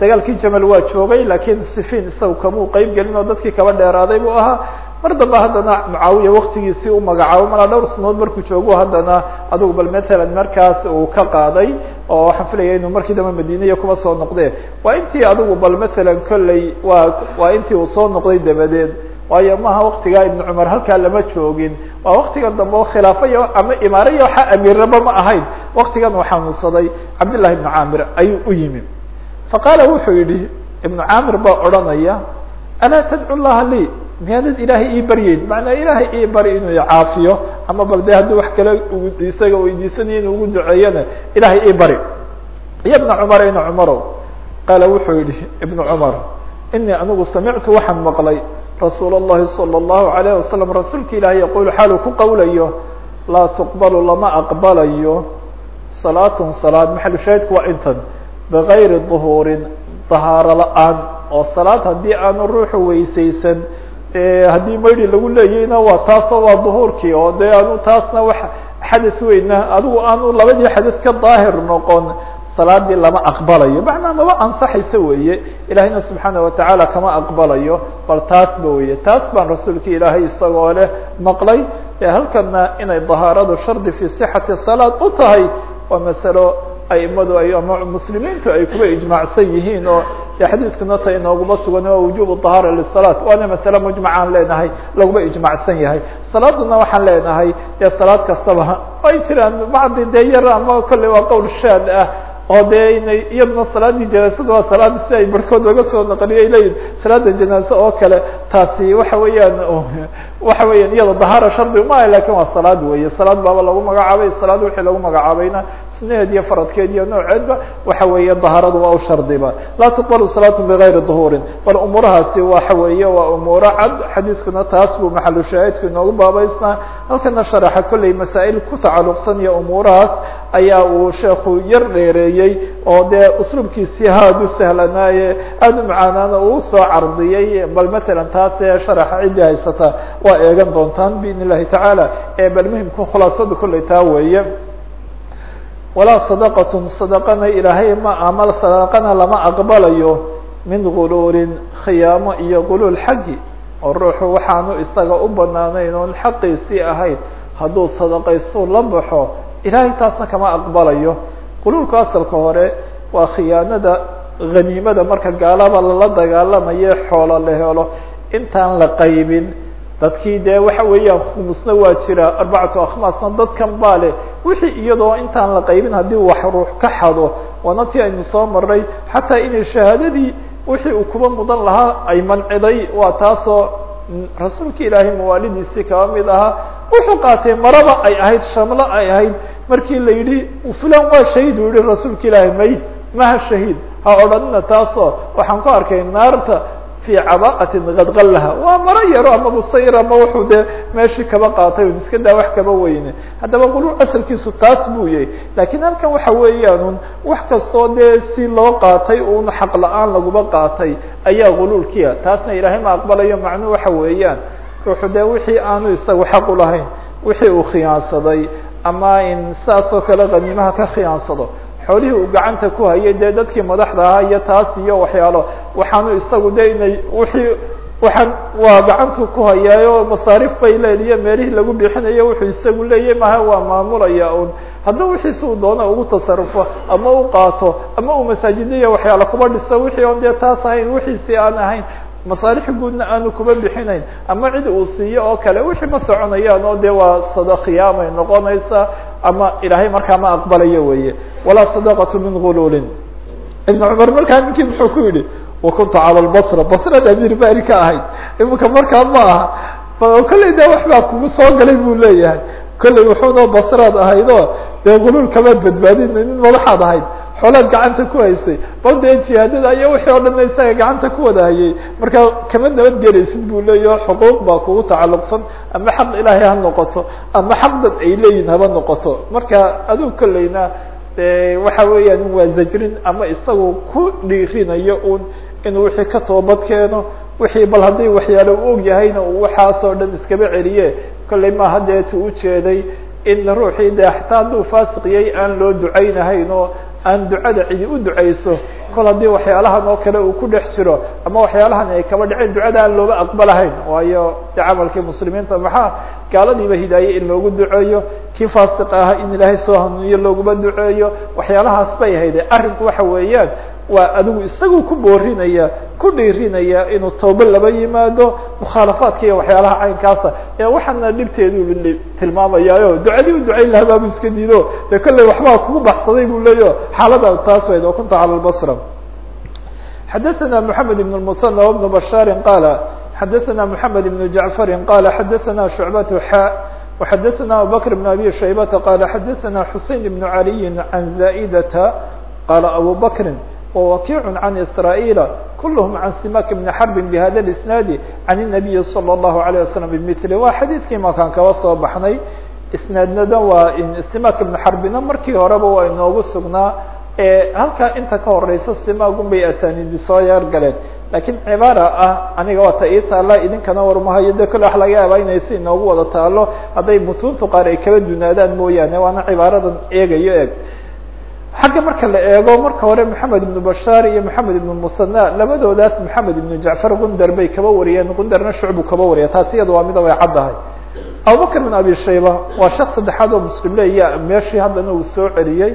dagaalkii jamal waa joogay laakiin sifin isaga kamuu qeyb gelin oo dadkii kaba dheeraaday buu ahaa. Mar dambe haddana mucaawiya waktigiisii u magacaabo malaa dhowr sanood markuu joogo haddana adugu bal matalan markaas uu ka qaaday oo waxaan filaya inuu markii dambe madiniya kuba soo noqde waa intii adigu bal matalan kolley waa waa intii uu soo noqday dabadeed waayo maaha waktigaa ibnu cumar halkaa lama joogin. Waa waktiga dambe oo khilaafo ama imaare iyo waxaa amiirnaba ma ahayn. Waktigan uu xanuunsaday cabdillahi ibnu caamir ayuu u yimi. Faqaala wuxuu yihi ibnu caamir baa odhanaya alaa tadcu llaha lii miyaanad ilaahay ii baryeyn? Macnaa ilaahay ii bari inuu icaafiyo ama bal de haddii wax kale isaga weydiisanayo inuu ugu duceeyana ilaahay ii bari iyo ibna cumar ina cumarow. Qaala wuxuu yihi ibnu cumar inii anigu samictu waxaan maqlay rasuul الlahi salى الlahu عalيه wasalam rasuulka ilahi yaqul xaaluu ku qowlayo laa tuqbalu lama aqbalayo salaatun salaad maxalu shaahidku waa intan bigayri duhuurin dahaaro la-aan oo salaad haddii aanu ruuxu weysaysan haddii maydi lagu leeyayna waa taasoo waa duhuurkii oo dee aanu taasna wax xadis weyna adigu aanu labadii xadis ka daahir noqon salaadii lama aqbalayo. Macnaa maba ansaxaysa weeye? Ilahayna subxaana watacaala kama aqbalayo. Bal taasba weye taas baan rasuulka ilaahay isagoo leh maqlay. Ee halkana inay dahaaradu shardi fi sixati salaad u tahay waa masalo aimadu ay ama muslimiintu ay kuba ijmacsan yihiin oo de xadiiskuna ta inooguma sugan waa wujubu dahaara lisalaat. Waana masale mujmacaan leenahay laguma ijmacsan yahay. Salaaduna waxaan leenahay dee salaad kastaba ay jiraan bacdi yar ama kolley waa qowl shaad ah oo dee inay iyaduna salaadii janaasada waa salaad si ay barhkood oga soo naqliyay leeyihiin salaada janaase oo kale taasi waxa weeyaan waxa weeyaan iyada dahaara shardi uma laakiin waa salaad weeye. Salaad baaba lagu magacaabay salaad wixii lagu magacaabayna sunaheed iyo faradkeed iyo nooceedba waxa weeye dahaaradu waa u shardiba. laa tuqbalu salaatu bigayri duhuurin. Bal umuurahaasi waxa weeye waa umuuro cad xadiidkuna taas buu maxalu shaahidku inoogu baabaysnaa. Halkana sharaxa kolley masaa'il ku tacaluqsan iyo umuurahaas ayaa uu sheekhu yar dheereeyey oo dee usluubkiisii aada u sahlanaaye aada u macaanaana uu u soo cardiyey. Bal matalan taasee sharaxa ciddii haysata waa eegan doontaan biidn illahi tacaala ee bal muhimku khulaasadu kolley taa weeye. Walaa sadaqatun sadaqana ilaahay ma amal sadaqana lama aqbalayo min guluulin khiyaamo iyo guluul xaggi. Oo ruuxu waxaanu isaga u banaanayn oon xaqiisii ahayn hadduu sadaqaystu la baxo ilahay taasna kama aqbalayo. Quluulka asalka hore waa khiyaanada haniimada marka gaalaba lala dagaalamayo xoolo la helo intaan la qaybin dadkii dee waxa weeyaan khumusna waa jira arbacatu akhmaasna dadkan baa leh. Wixii iyadoo intaan la qaybin haddii wax ruux ka xado waana aynu soo maray xataa inay shahaadadii wixii uu kuba mudan lahaa ay manciday waa taasoo rasuulka ilaahay mawaalidiisii kaba mid ahaa. Wuxuu qaatay maraba ay ahayd shamlo ay ahayd. Markii la yidhi fulan waa shahiid uu yihi rasuulka ilaahay may maha shahiid. Ha odhanina taasoo waxaan ku arkay naarta fi caba'atin kadqallaha waa maro yaro ama busayr ama wuxuu dee meeshii kaba qaatay un iska daa wax kaba weyne. Haddaba quluul asalkiisu taas buu yahay. Lakiin halkan waxa weeyaan un wax kastoo dee si loo qaatay un xaq la'aan laguba qaatay ayaa quluulkiya taasna ilaahay ma aqbalayo macnuhu waxa weeyaan. Ruuxu dee wixii aanu isagu xaq u lahayn wixii uu khiyaansaday ama in saas oo kale qaniimaha ka khiyaansado xoolihii uu gacanta ku hayay dee dadkii madaxda ahaa iyo taas iyo waxyaalo. Waxaanu isagu de inay wixii waxaan waa gacantu ku hayaayo masaarif bay leediyo meelihii lagu bixinayo wuxuu isagu leeyahy maha waa maamulaya un hadduu wixiisi uu doono ugu tasarufo ama u qaato ama uu masaajidaya waxyaalo kuba dhiso wixii on dee taas ahayn wixiisii aan ahayn masaalix guudna aanu kuba bixinayn. Ama cid uu siiyo oo kale wixii ma soconayaan oo dee waa sadakhiyaamay noqonaysa ama ilaahay markaa ma aqbalayo weye walaa sadaqatu min guluulin ibn cumar markaa ninkii muxuu ku yidhi wakuntu cala lbasra basrad amiir bari ka ahayd. Iminka markaa ma aha. Kolley de wax baa kugu soo galay buu leeyahay. Kolley wuxuunoo basraad ahaydoo dee guluul kamaad badbaadin nin madaxaad ahayd xoolaad gacanta ku haysay bal dee jihaadada iyo wixii oo dhan isaga gacanta ku wada hayay markaa kama nabadgelaysid buu leeyaho xuquuq baa kugu tacalluqsan ama xaq ilaahay ha noqoto ama xaq dad ay leeyihiin haba noqoto. Marka adigu kolleyna waxa weeyaan waa zajrin ama isagu ku dhiirinayo un inuu wixii ka toobad keeno wixii bal haddii waxyaalo u og yahayna uu waxaasoo dhan iskaba celiye kolley maaha deeta ujeeday in ruuxii de xataa hadduu faasiqiyay aan loo ducaynahayn aan ducada cidi u ducayso kol haddii waxyaalahan oo kale uu ku dhex jiro ama waxyaalahan ay kaba dhaceen ducada aan looba aqbalahayn waayo de camalkii muslimiinta maxaa gaaladiiba hidaaye in loogu duceeyo kii faasiq ahaa in ilaahay soo hanuuniyo looguma duceeyo waxyaalahaas bay hayde arrinku waxa weeyaan waa adigu isagu ku boorinaya ku dhiirinaya inuu tawba laba yimaado mukhaalafaadka iyo waxyaalaha caynkaasa ee waxaana dhibteedu tilmaamayaayo ducadii u ducayn lahaa baabu iska diido dee kolley waxbaa kugu baxsaday buu leeyo xaalada taas wayd oo kunta cala lbasra xadaثna mحamed بن المثنى وبن بشhاr qاl xadaثna mحamed بن جaعفr qال xadaثna شhuعبة xا وxadaثna abubكر بن أbي شhaybة qال xadaثna xuseين بن عalي عن زائdة qال أbو بكر ووkيع عن إسرائيل كلهم عن سماك بن حرب بhda الإسناaد عن النبي صلى الله عليه وسلم بمثل wa xadيثkii makaan kaba soo baxnay isنaadnada waa سماك بن حربina markii horeba waa inoogu sugnaa halkaa inta ka horeysa simagun bay asanidi soo yeer galeen lakiin cibaara ah aniga waa ta ii taala idinkana warmahayo de kole wax laga yaaba inay si inoogu wada taalo hadday mutuuntu qaar ay kala dunaadaan mooyaane waana cibaaradan eegayo eeg xagga marka la eego marka hore maxamed ibnu bashaar iyo maxamed ibnu musana labadoodaas maxamed ibnu jacfar gundar bay kaba wariyeen gundarna shucbu kaba wariya taasi iyada waa mida way caddahay abubakr bin abi shayba waa shak saddexaad oo muslim leya meeshii haddana uu soo celiyey.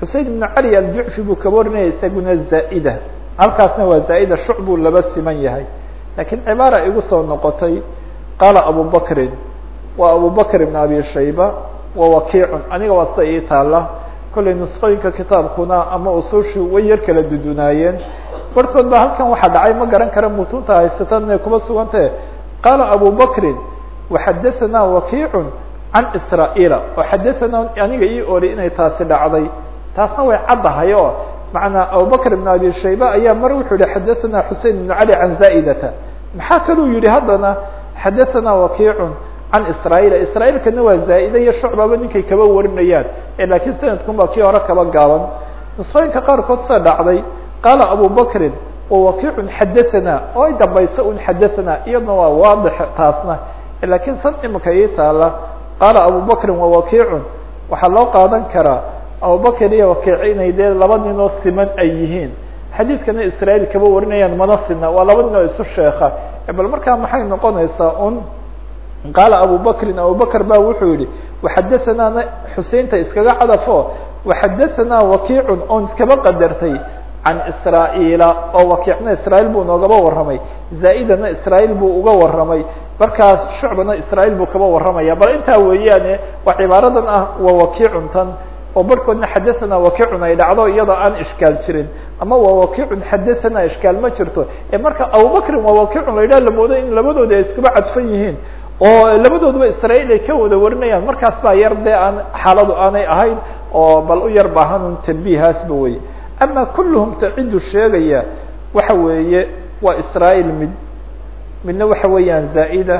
Xusein ibnu cali aljucfi buu kaba warinaya isaguna zaa'ida. Halkaasna waa zaa'ida shucbuu laba siman yahay. Lakiin cibaara igu soo noqotay qaala abu waa abu ibn abi shayba wa wakiicun aniga waa sida ii taala kollay nusqooyinka kitaabkuna ama usuushuu way yar kala dudunaayeen. Barhkood ba halkan waxaa dhacay ma garan kara mutunta haysataan inay kuma sugantahe qaala abu bakrin waxadahanaa wakiicun can israa'iila. Oo aniga ii oray inay taasi dhacday. Taasna way caddahay oo macanaa abubakr ibn abi shayba ayaa mar wuxuu yihi xadahanaa xusein ibn cali can zaa'idata. Maxaa kaluu yihi haddana xadahanaa wakiicun can israa'iila israa'iilkana waa zaa'ida iyo shucbaba ninkay kaba warinayaan lakiin sanadkun baa kii hore kaba gaaban nusqooyinka qaarkood saa dhacday qaala abu bakrin wawakiicun xadaثana oo ay un xadaثana iyadna waa waadix taasna lakiin san imika ii taala qaala abu bakrin waxaa loo qaadan karaa abubakr iyo wakiic inay dee laba nin oo siman ay yihiin xadiidkana israa'iil kaba warinayaan mana sina waa laba nin oo isu sheeka bal markaa maxay noqonaysaa un qaala abu bakrin abubakr ba wuxuu yihi waxadaثanaana xuseinta iskaga cadafo waxadaثanaa wakiicun oon iskaba qadartay can israa'iila oo wakiicna israa'iil buu noogaba warramay zaa'idana israa'iil buu uga warramay markaas shucbana israail buu kaba warramaya bal intaa weeyaane waa cibaaradan ah waa wakiicun tan oo barhkoodna xadathana wakiicun ay dhacdo iyadoo aan ishkaal jirin ama waa wakiicun xadathana ishkaal ma jirto ee marka abubakrin waa wakiicun la yidhah lamoodo in labadooda ay iskuba cadfan yihiin oo labadooduba israail ay ka wada warinayaan. Markaas baa yar dee aan xaaladu aanay ahayn oo bal u yar baahanun tanbiihaasba wey ama kulluhum ta ciddu sheegaya waxa weeye waa israail mid midna waxa weeyaan zaa'ida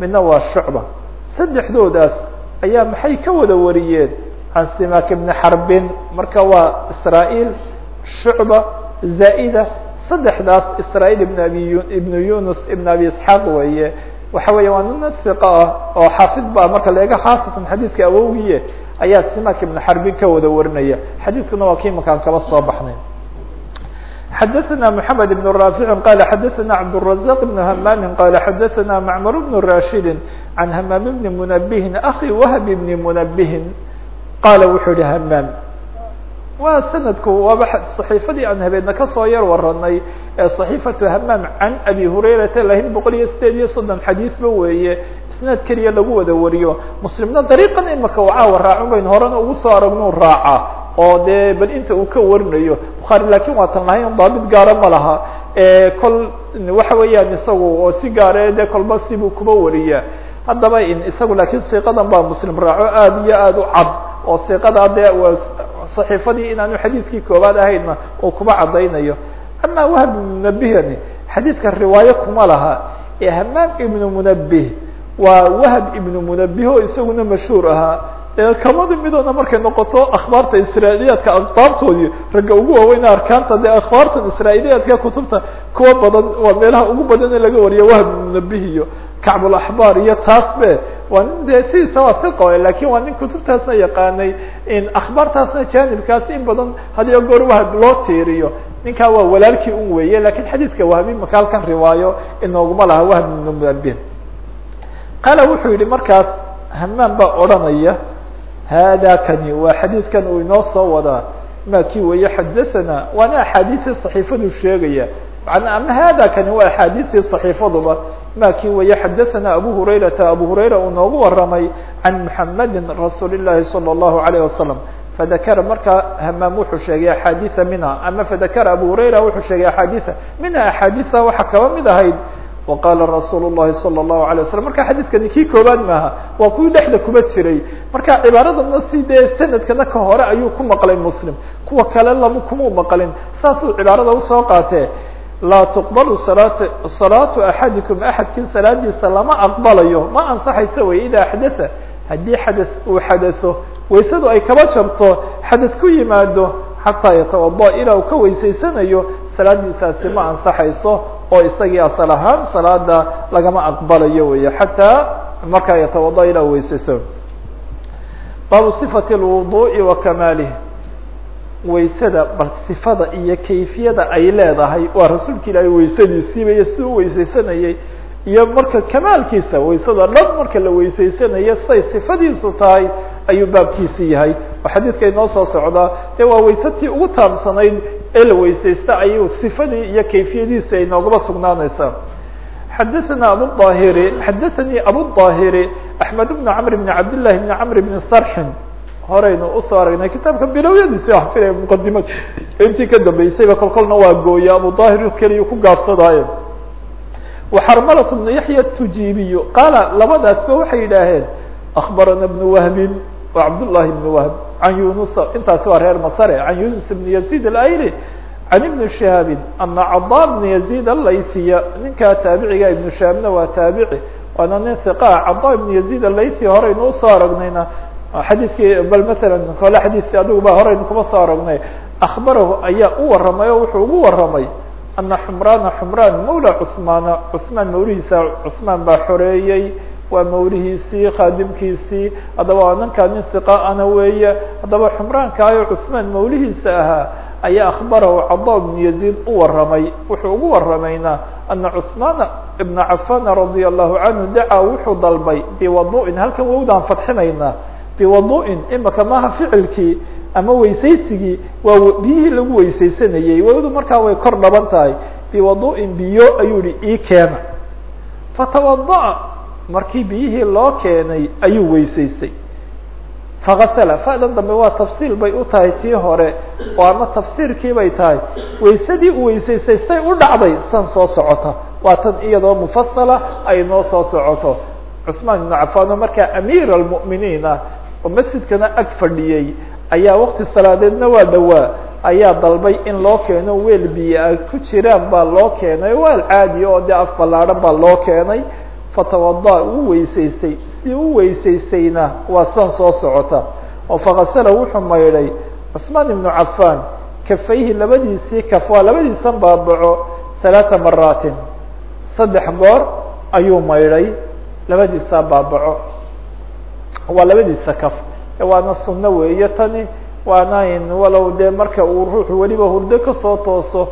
midna waa shucba. Saddexdoodaas ayaa maxay ka wada wariyeen? Can simak ibni xarbin marka waa israail shucba zaa'ida. Saddexdaas israail ibn abi ibnu yunus ibn abi isxaaq weeye waxa weya waa nina hiqa ah oo xaafid ba marka la eega khaasatan xadiidka awogiye ayaa simak ibn xarbin ka wada warinaya xadiidkuna waa kii makaan kaba soo baxnay xadaثna mحamed بن rاafiع qala xadaثna cabdالرaزاq بن hmam qala xadaثna mcmr بن rashidi عan hmam بni mنbهi akhi whb بni mنbهi qala wuxuu yihi hmam waa sanadku waaba صaxiifadii aan habeedna ka soo yar waranay ee صaxiifatu hamaam can abi hurayrata lahayn boqol iyo sideed iyo soddon xadiisba weeye isnaad keliya lagu wada wariyo. Muslimna dariiqan imaka caawa raacun baynu horena ugu soo aragnuu raaca oo dee bal inta uu ka warinayo. Bukhaari laakiin waatan lahayn daabit gaara ma laha. Kol waxa weeyaan isagu oo si gaare dee kolba sibuu kuba wariya. Haddaba isagu laakiin siiqadan baa muslim raaco aada iyo aada u cad oo siiqada dee صaxiifadii inaanu xadiidkii koobaad ahayna uu kuba cadaynayo ama wahb munabihani xadiidka riwaayo kuma laha. Ee hamaam ibnu munabih waa wahb ibnu munabih oo isaguna mashhuur ahaa. Kamada midoodna markay noqoto akhbaarta israailiyaadka aqdaabtoodii ragga ugu waaweyna arkaanta dee akhbaartan israailiyaadka kutubta kuwa badan waa meelaha ugu badan ee laga wariyo wahb munabih iyo kacbulaxbaar iyo taasbe waa nin dee sidiisa waa hiqo laakiin waa nin kutubtaasna yaqaanay akhbaartaasna janibkaas in badan hadiyo goor wahb loo tiiriyo. Ninkaa waa walaalkii un weeye laakiin xadiidka wahbi makaalkan riwaayo inooguma laha wahb ibnu munabih qaala wuxuu yihi markaas hamaan baa odranaya hada kani waa xadiidkan uu inoo soo wadaa? Ma kii weeye xadathana waana axaadiisii صaxiifadu sheegaya. Mana ama hada kani waa axaadiistii صaxiifaduba ma kii weeye xadathana abu hurayrata abu hurayra uu noogu waramay can muxamadi rasuuli الlahi salى الlahu عalيه wasalam fadakara markaa hamaam wuxuu sheegay axaadiثa minha ama fadakara abu hurayra wuxuu sheegay axaadiثa minha axaadiثa waxaa kaba mid ahayd waqala rasuul الlahi salى الlahu عalيه waslm marka xadiidkani kii koobaad maaha waa kuwii dhexda kuba jiray marka cibaaradana si dee sanadkana ka hore ayuu ku maqlay muslim kuwa kale lama kumau maqlin saasuu cibaarada usoo qaatee laa tuqbalu salaat salaatu axadikum axadkii salaadiisa lama aqbalayo. Ma ansaxaysa wey idaa axdatha haddii xada uu xadatho waysadu ay kaba jarto xadad ku yimaado xataa yatawada ilaa uu ka weysaysanayo salaadiisaasi ma ansaxayso oo isagii asal ahaan salaada lagama aqbalayo wey xataa markaa yatawada ilaa uu baabu sifati lwuduu'i wa kamaalih waysada bal sifada iyo kayfiyada ay leedahay waa rasuulka ilaahay weysadiisiiba iyo siduu weysaysanayay iyo marka kamaalkiisa waysada dhan marka la weysaysanayo say sifadiisu tahay ayuu baabkiisi yahay oo xadiidka inoo soo socdaa dee waa waysatii ugu taabsanayd ee la weysaysta ayuu sifadii iyo kayfiyadiisi ay noogaba sugnaanaysaa xadaثna abuاahiri xadaثanii abuالطaahiri axmed bn cmr bn cabd لlahi bn cmr bn sarxin horeynu usoo aragnay kitaabka bilowyadiisi afilaya muqadimad intii ka dambeysayba kol kolna waa gooye abuاahir keliya ku gaabsadaaye وxarmlة بن yaحya tujibiy qaala labadaasba waxay yidhaaheen akbarana بن whbin cabdالlahi بن whb can yunusa intaasi waa reer masre can yunus بn yazid اlayli can ibn shihaabi ana cada bn yazid alaysiya ninkaa taabiciga ibn shihaabna waa taabici waana nin hiqa cada ibn yazid alaysi horeynu usoo aragnayna xadiidkii bal maala kole xadiidkii adigu ba horeynu kuma soo aragnay. Akbarahu ayaa u waramay oo wuxuu ugu waramay ana xumraana xumraan mawla cusmaana. Cusmaan mawlihiisa cusmaan baa xoreeyey waa mawlihiisii khaadimkiisii. Haddaba ninkaa nin hiqa ana weeye. Haddaba xumraankaayo cusmaan mawlihiisa ahaa ayaa akbarahu cada bn yaziid u waramay wuxuu ugu waramayna ana cusmaana ibna cafana radia allahu canhu dacaa wuxuu dalbay biwadu'in halkan wowdaan fadxinaynaa biwadu'in imaka maaha ficilkii ama weysaysigii waa biyihii lagu weysaysanayey wowdu markaa way kor dhaban tahay. Biwadu'in biyo ayuu yihi ii keena. Fatawadaأ markii biyihii loo keenay ayuu weysaystay. Fakasala fa'dan dambe waa tafsiil bay u tahay tii hore oo ama tafsiirkii bay tahay. Waysadii uu weysaystay say u dhacday san soo socota. Waa tan iyadoo mufasala ay noo soo socoto. Cثmaan ibnu cafaan oo markaa amiir almu'miniin ah oo masjidkana ag fadhiyey ayaa waqti salaadeedna waa dhowaa. Ayaa dalbay in loo keeno weel biyo ay ku jiraan baa loo keenay weel caadiya oo dee af ballaadhan baa loo keenay. Fatawadaa u weysaystay. Si u weysaystayna waa san soo socota. Oo fakasala wuxuu maydhay cusmaan ibnu cafaan kafayhi labadiisii kaf waa labadiisan baabaco halaata maraatin. Saddex goor ayuu maydhay labadiisaa baabaco waa labadiisa kaf waana sunno weeye tani. Waana in walow dee marka uu ruuxu weliba hurdo ka soo tooso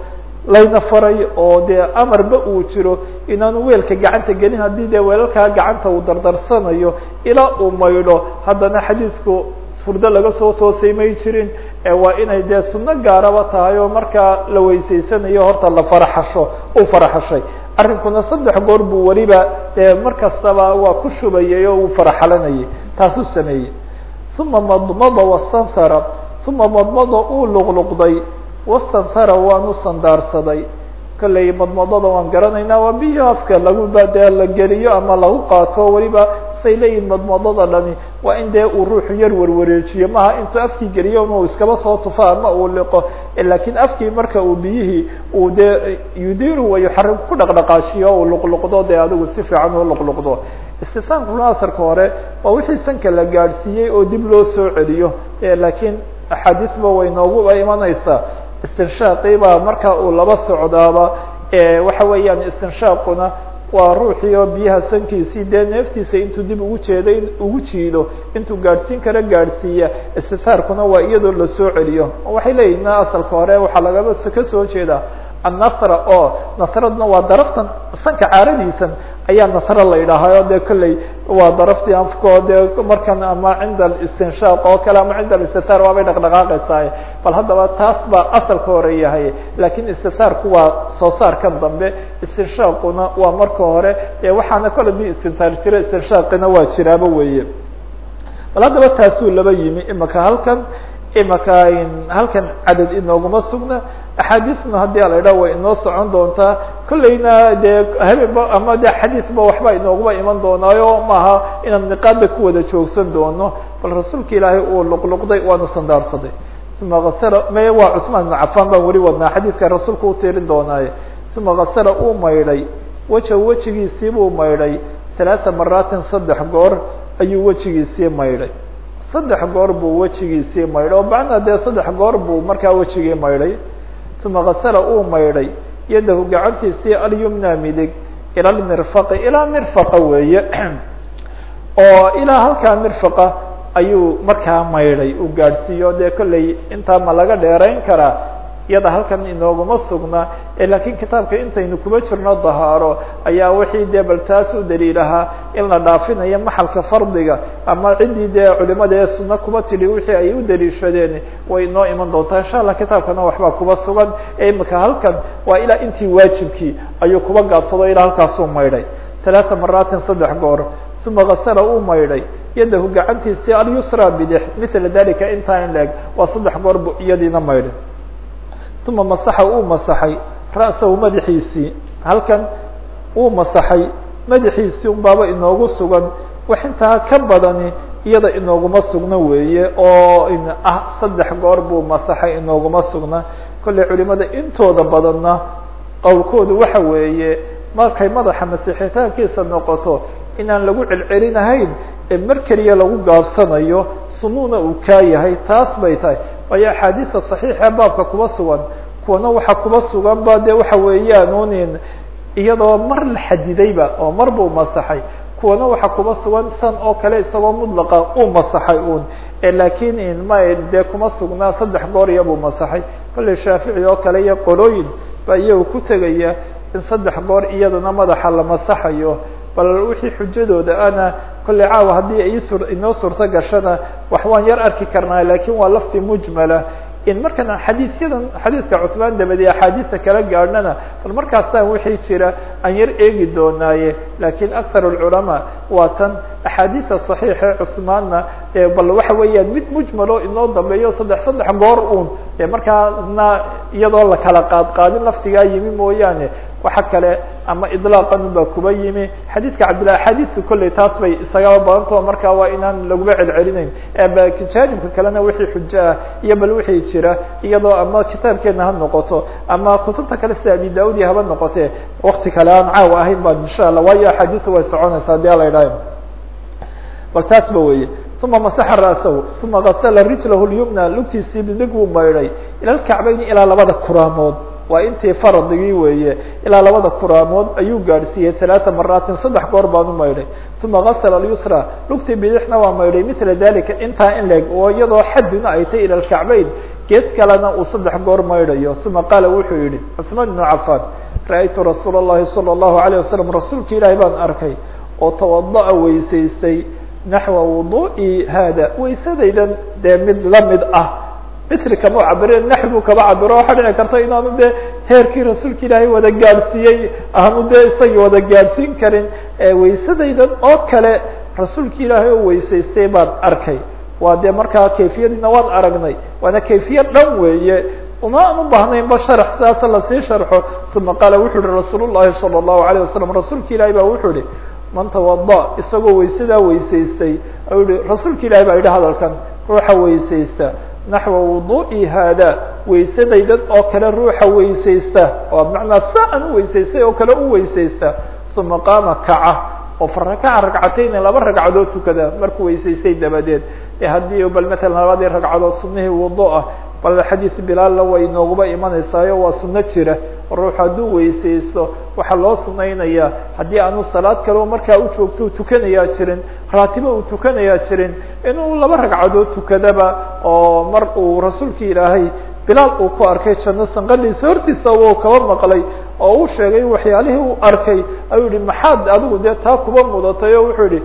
layna faray oo dee amarba uu jiro inaanu weelka gacanta gelin haddii dee weelalkaa gacanta uu dardarsanayo ilaa uu maydho. Haddana xadiisku hurdo laga soo toosay may jirin. Waa inay dee sunno gaaraba tahay oo markaa la weysaysanayo horta la faraxasho uu faraxashay arrinkuna saddex goor buu weliba mar kastaba waa ku shubayay oo uu faraxalanayay taasuu sameeyey. Uma madmada wastanhara uma madmada uu luqluqday wastanhara waanu sandaarsaday kolley madmadada waan garanaynaa waa biyo afka lagu dee la geliyo ama lagu qaato weliba say leeyihiin madmadada dhani. Waa in dee uu ruuxu yar warwareejiyo maha intuu afkii geliyo ma uu iskaba soo tufa ama uu liqo. Lakiin afkii marka uu biyihii uu dee yudiru wa yuxarim ku dhaqdhaqaashiyo uu luqluqdo dee adigu si fiican u luqluqdo. Istisaamkuna asarka hore waa wixii sanka la gaadhsiiyey oo dib loo soo celiyo. Lakiin axaadiisba way nooguba imanaysaa istinshaaqii baa marka uu laba socdaaba waxa weeyaan istinshaaquna waa ruuxii biyaha sankiisii dee neeftiisa intuu dib ugu jeedo ugu jiido intuu gaadhsiin kara gaadhsiiya istitaarkuna waa iyadoo la soo celiyo. Waxay leeyihiin asalka hore waxaa lagaba ka soo jeedaa annasra oo nasradna waa daraftan sanka caaradiisan ayaa nasra la yidhaahayo dee kolley waa daraftii anfko dee markan ama cinda alistinshaaq oo kale ama cinda alistitaar waabay dhaqdhaqaaqaysaa bal haddaba taas baa asalka hore yahay lakiin istitaarku waa soo saarkan dambe istinshaaquna waa marka hore e waxaana kole mi istinsaar jira istinshaaqina waa jiraaba weeye. Bal haddaba taasuu laba yimi imaka halkan imaka halkan cadad inooguma sugna axaadiisna haddii idhaha way inoo socon doontaa. Kolleyna dee habeenba ama de xadiisba waxba inooguma iman doonaayo. Maaha inaan niqaada ku wada joogsan doono. Bal rasuulka ilaahay uu luqluqday waanu sandaarsaday. Uma asala me waa cusmaan ibnu cafaan baan weli wadnaa xadiiska rasuulka u tirin doonaaye. Uma kasala uu maydhay. Weja wejigiisiibuu maydhay. Halaata maraatin saddex goor ayuu wejigiisii maydhay. Saddex goor buu wejigiisii maydhay. Oo macnaa dee saddex goor buu markaa wejigii maydhay uma kasala uu maydhay yadahu gacantiisii alyumna midig ila lmirfaqi ilaa mirfaqa weeye. Oo ilaa halkaa mirfaqa ayuu markaa maydhay uu gaadhsiiyo. Dee kolley intaa ma laga dheerayn karaa iyada halkan inooguma sugna lakiin kitaabka intaynu kuma jirno dahaaro ayaa wixii dee bal taas u daliilahaa in la dhaafinayo maxalka fardiga ama ciddii dee culimada ee sunno kuma tidhi wixii ay u daliishadeen way inoo iman doontaa. Insha allah kitaabkana waxbaa kuba sugan ee imika halkan waa ilaa intii waajibkii ayuu kuba gaabsado ilaa halkaasuu maydhay. Halaata maraatin saddex goor uma kasala uu maydhay. Yadahu gacantiisii alyusra bidix mila dalika intaa in leeg waa saddex goor bu iyadiina maydhay uma masaxa uu masaxay ra'sahu halkan uu masaxay madaxiisii un baaba inoogu sugan. Wax intaa ka badani iyada inooguma sugna weeye oo ah saddex goor buu masaxay inooguma sugna. Kolley culimada intooda badanna qowlkoodu waxa weeye markay madaxa masixitaankiisa noqoto inaan lagu celcelinahayn ee mar keliya lagu gaabsanayo sunuuna uu kaa yahay taas bay tahay. Waayo axaadiida صaxiixa baabka kuba sugan kuwana waxa kuba sugan ba de waxa weeyaan unin iyadoo mar la xadidayba oo mar buu masaxay kuwana waxa kuba sugan san oo kale isagoo mudlaqa uu masaxay un lakiin ma dee kuma sugnaa saddex goor iyabuu masaxay. Kolley shaafici oo kale iyo qolooyin baa iyaga ku tegaya in saddex goor iyadana madaxa la masaxayo bal wixii xujadooda ana kolley caawa haddii ay sur inoo suurto gashana wax waan yar arki karnaa laakiin waa lafti mujmala. In markaan xadiisyadan xadiiska cusmaan dabadi axaadiista kala gaadhnana bal markaasaan wixii jira aan yar eegi doonaaye lakiin akar اculamaa waa tan axaadiista صaxiixe cusmaanna bal waxa weeyaan mid mujmalo inoo dambeeyo saddex saddex goor un e markaasna iyadoo la kala qaadqaadin laftigaa yimi mooyaane waxa kale ama iطlaaqan ba kuba yimi. Xadiidka cabdillah axaadiiska kolley taas bay isagaba badantao markaa waa inaan laguma celcelinayn. Jaanibka kalena wixii xujo ah iyo bal wixii jira iyadoo ama kitaabkeena ha noqoto ama kutubta kale sida abi daud iyo haba noqote wakti kale aan caawa ahayn baan insha allah waayo axaadiisu way soconaysaa haddii ala idhaha bal taas ba weye uma masaxa ra'sahu uma gasla rijlahu lyumna lugtiisii midig buu maydhay. Ila ilaa labada kuraamood waa intii faradigii weeye ilaa labada kuraamood ayuu gaadhsiiyey ثaلaثa maraatin saddex goor baan u maydhay uma gasla اlyusra lugtii bidixna waa maydhay mila dalika intaa in leg oo iyadoo xaduna ay tay ilى اkacbayn gees kalena uu saddex goor maydhayo uma qaala wuxuu yihi cثmaan بن cafan ra'aytu rasuul الlahi salى الlahu عalيه wasalam rasuulka ilaahi baan arkay oo tawadaأa weysaystay naxwa wudu'i hada waysadaydan dee mid lamid ah mitri kama cabire naxwu kama cabiro waxaa dhici karta inaanu dee heerkii rasuulka ilaahay wada gaadhsiiyey aanu dee isagii wada gaadhsiin karin waysadaydan oo kale rasuulka ilaahay oo weysaystay baan arkay waa dee markaa kayfiyadiina waan aragnay waana kayfiya dhan weeye uma aan u baahnayn ba sharax sidaasa lasii sharxo uma qaala wuxuu yihi rasuul llahi salى الlahu عalيه wasalam rasuulka ilaahay ba wuxuu yihi man tawada isagoo waysadaa weysaystay ayuu yihi rasuulka ilahay baa yidhi hadalkan ruuxa weysaysta naxwa wudu'i haada waysadaydan oo kale ruuxa weysaysta oo bimacnaa saa aan u weysaystay oo kale u weysaysta uma qaama kaca oo farakaca ragcatayni laba ragcadood tukada markuu weysaystay dabadeed ee haddii bal matalan labadii ragcadood sunihii wudu ah bal xadiis bilaalla way inooguba imanaysaayo waa suno jira. Ruux hadduu weysaysto waxaa loo sunaynayaa haddii aanu salaad kaleo markaa u joogto u tukanayaa jirin raatibo uu tukanayaa jirin inuu laba ragcadood tukadaba oo mar uu rasuulka ilaahay bilaal uu ku arkay janno sanqadhiisa hortiisa uu kaba maqlay oo uu sheegay waxyaalihii uu arkay. Ayuu yihi maxaad adigu dee taa kuba mudatay? Oo wuxuu yihi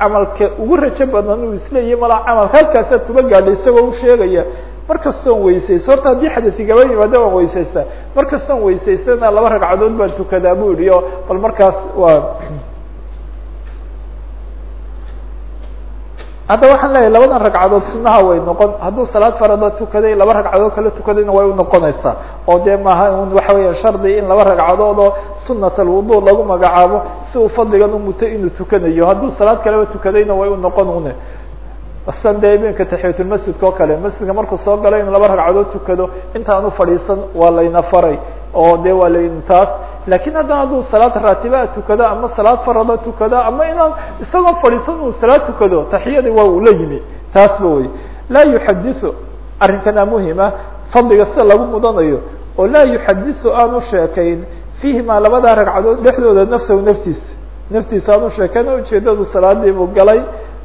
camalka ugu rajo badan uu isleeyahy malaa camalka halkaasaad kuba gaadhay isagoo u sheegaya markastoon weysaysto horta haddii xadasi gaba yimaado waan weysaystaa markastoon weysaystana laba ragcadood baan tukadaa bu yihi o bal markaas waa hadda waxaan leeyahay labadan ragcadood sunaha way noqon. Hadduu salaad farada tukaday laba ragcadood kala tukadayna way unoqonaysaa oo dee maaha un waxa weeya shardi in laba ragcadood oo sunat alwudu lagu magacaabo si uu fadligan umuto inuu tukanayo. Hadduu salaad kaleba tukadayna way unoqon une san dee iminka taxiyatulmasjidka oo kale. Masjidka markuu soo galo in laba ragcadood tukado intaan u fadhiisan waa layna faray. Oo de waa layn taas. Haddana hadduu salaad raatibaa tukado ama salaad farada tukado ama inaan isagoo fadhiisan uu salaad tukado taxiyadii waa uu la yimi. Taasba wey. Laa yuxadisu arrinkana muhima fadliga sida lagu mudanayo oo laa yuxadisu aanu sheekayn fiihima labada ragcadood dhexdooda nafsahu naftiisa naftiisa aanu sheekayn ujeedadu salaadii buu galay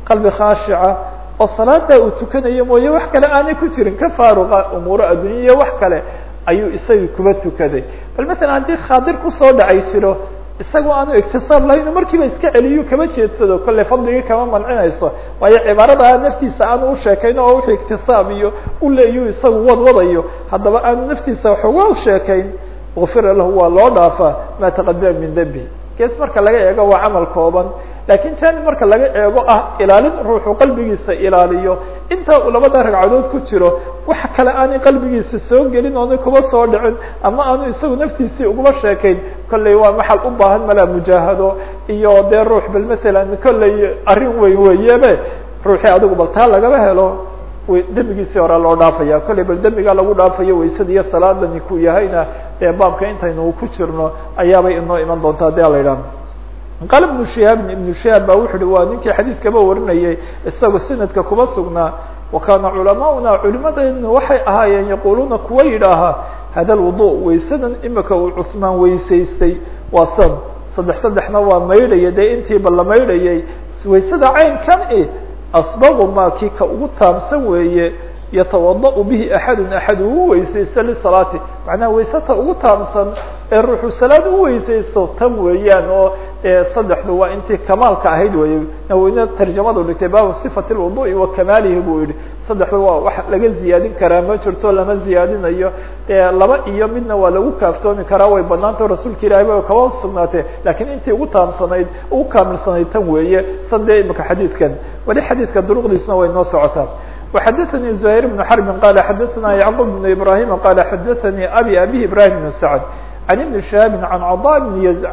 qalbi khaashica oo salaada uu tukanayo mooye wax kale aanay ku jirin. Ka faaruqa umuuro addunya iyo wax kale ayuu isagii kuba tukaday. Bal matalan haddii khaadir ku soo dhacay jiro isagoo aanu iktisaab lahayn inu markiiba iska celiyo kama jeedsado. Kolley fadligii kama mancinayso. Waayo cibaarada naftiisa aanu usheekayn oo wuxuu iktisaab iyo uleeyu isagu wadwadayo. Haddaba aanu naftiisa wax uga sheekayn gufira lahu waa loo dhaafaa maa taqadama min dembi gees marka laga eego waa camal kooban laakiin janib marka laga eego ah ilaalin ruuxu qalbigiisa ilaaliyo. Inta uu labada ragcadood ku jiro waxa kale aanay qalbigiisa soo gelin oonay kuba soo dhicin ama aanu isagu naftiisii uguma sheekayn kolley waa maxal u baahan malaa mujaahado. Iyo dee ruux bal masalan kolley arrin weyn weeyebe ruuxii adigu bal taa lagaba helo. Dembigiisii hore loo dhaafaya kolley bal dembiga lagu dhaafayo waysada iyo salaadani ku yahayna ee baabka intaynu ku jirno ayaabay inoo iman doonta haddii ala qaala ibnu shihaab ibnu shihaab ba wuxu uhi waa ninkii xadiiskaba warinayay isagoo sanadka kuma sugnaa wa kaana culamauna culimadaynu waxay ahaayeen yaquluuna kuwa yidhaahaa hada lwudu waysadan imika uu cusmaan weysaystay waa san saddex saddexna waa maydhaya dee intiiba la maydhayay waysada caynkan i asbagu ma kii ka ugu taamsan weeye yatawada'u bihi axadun axad uu weysaysto lisalaati. Macnaha waysata ugu taamsan ee ruuxu salaad u weysaysto tan weeyaan oo saddexdu waa intii kamaalka ahayd wey naweyne tarjamadu dhigtay baabu sifati lwudu'i wa kamaalihi buu yihi saddexdu waa wax laga ziyaadin karaa ma jirto lama ziyaadinayo. Laba iyo midna waa lagu kaaftoomi karaa way banaantao rasuulka ilahay ba kaba sugnaatee lakiin intii ugu taamsanayd ugu kaamilsanayd tan weeye sade imika xadiidkan. Weli xadiidka duruqdiisuna way noo socotaa وxadثnي زهير بن حرب qال xadثna يعقوب بن إبراهيم qال xadثnي أbي أbي إبراهيم بن سعد عن بن شهاب عن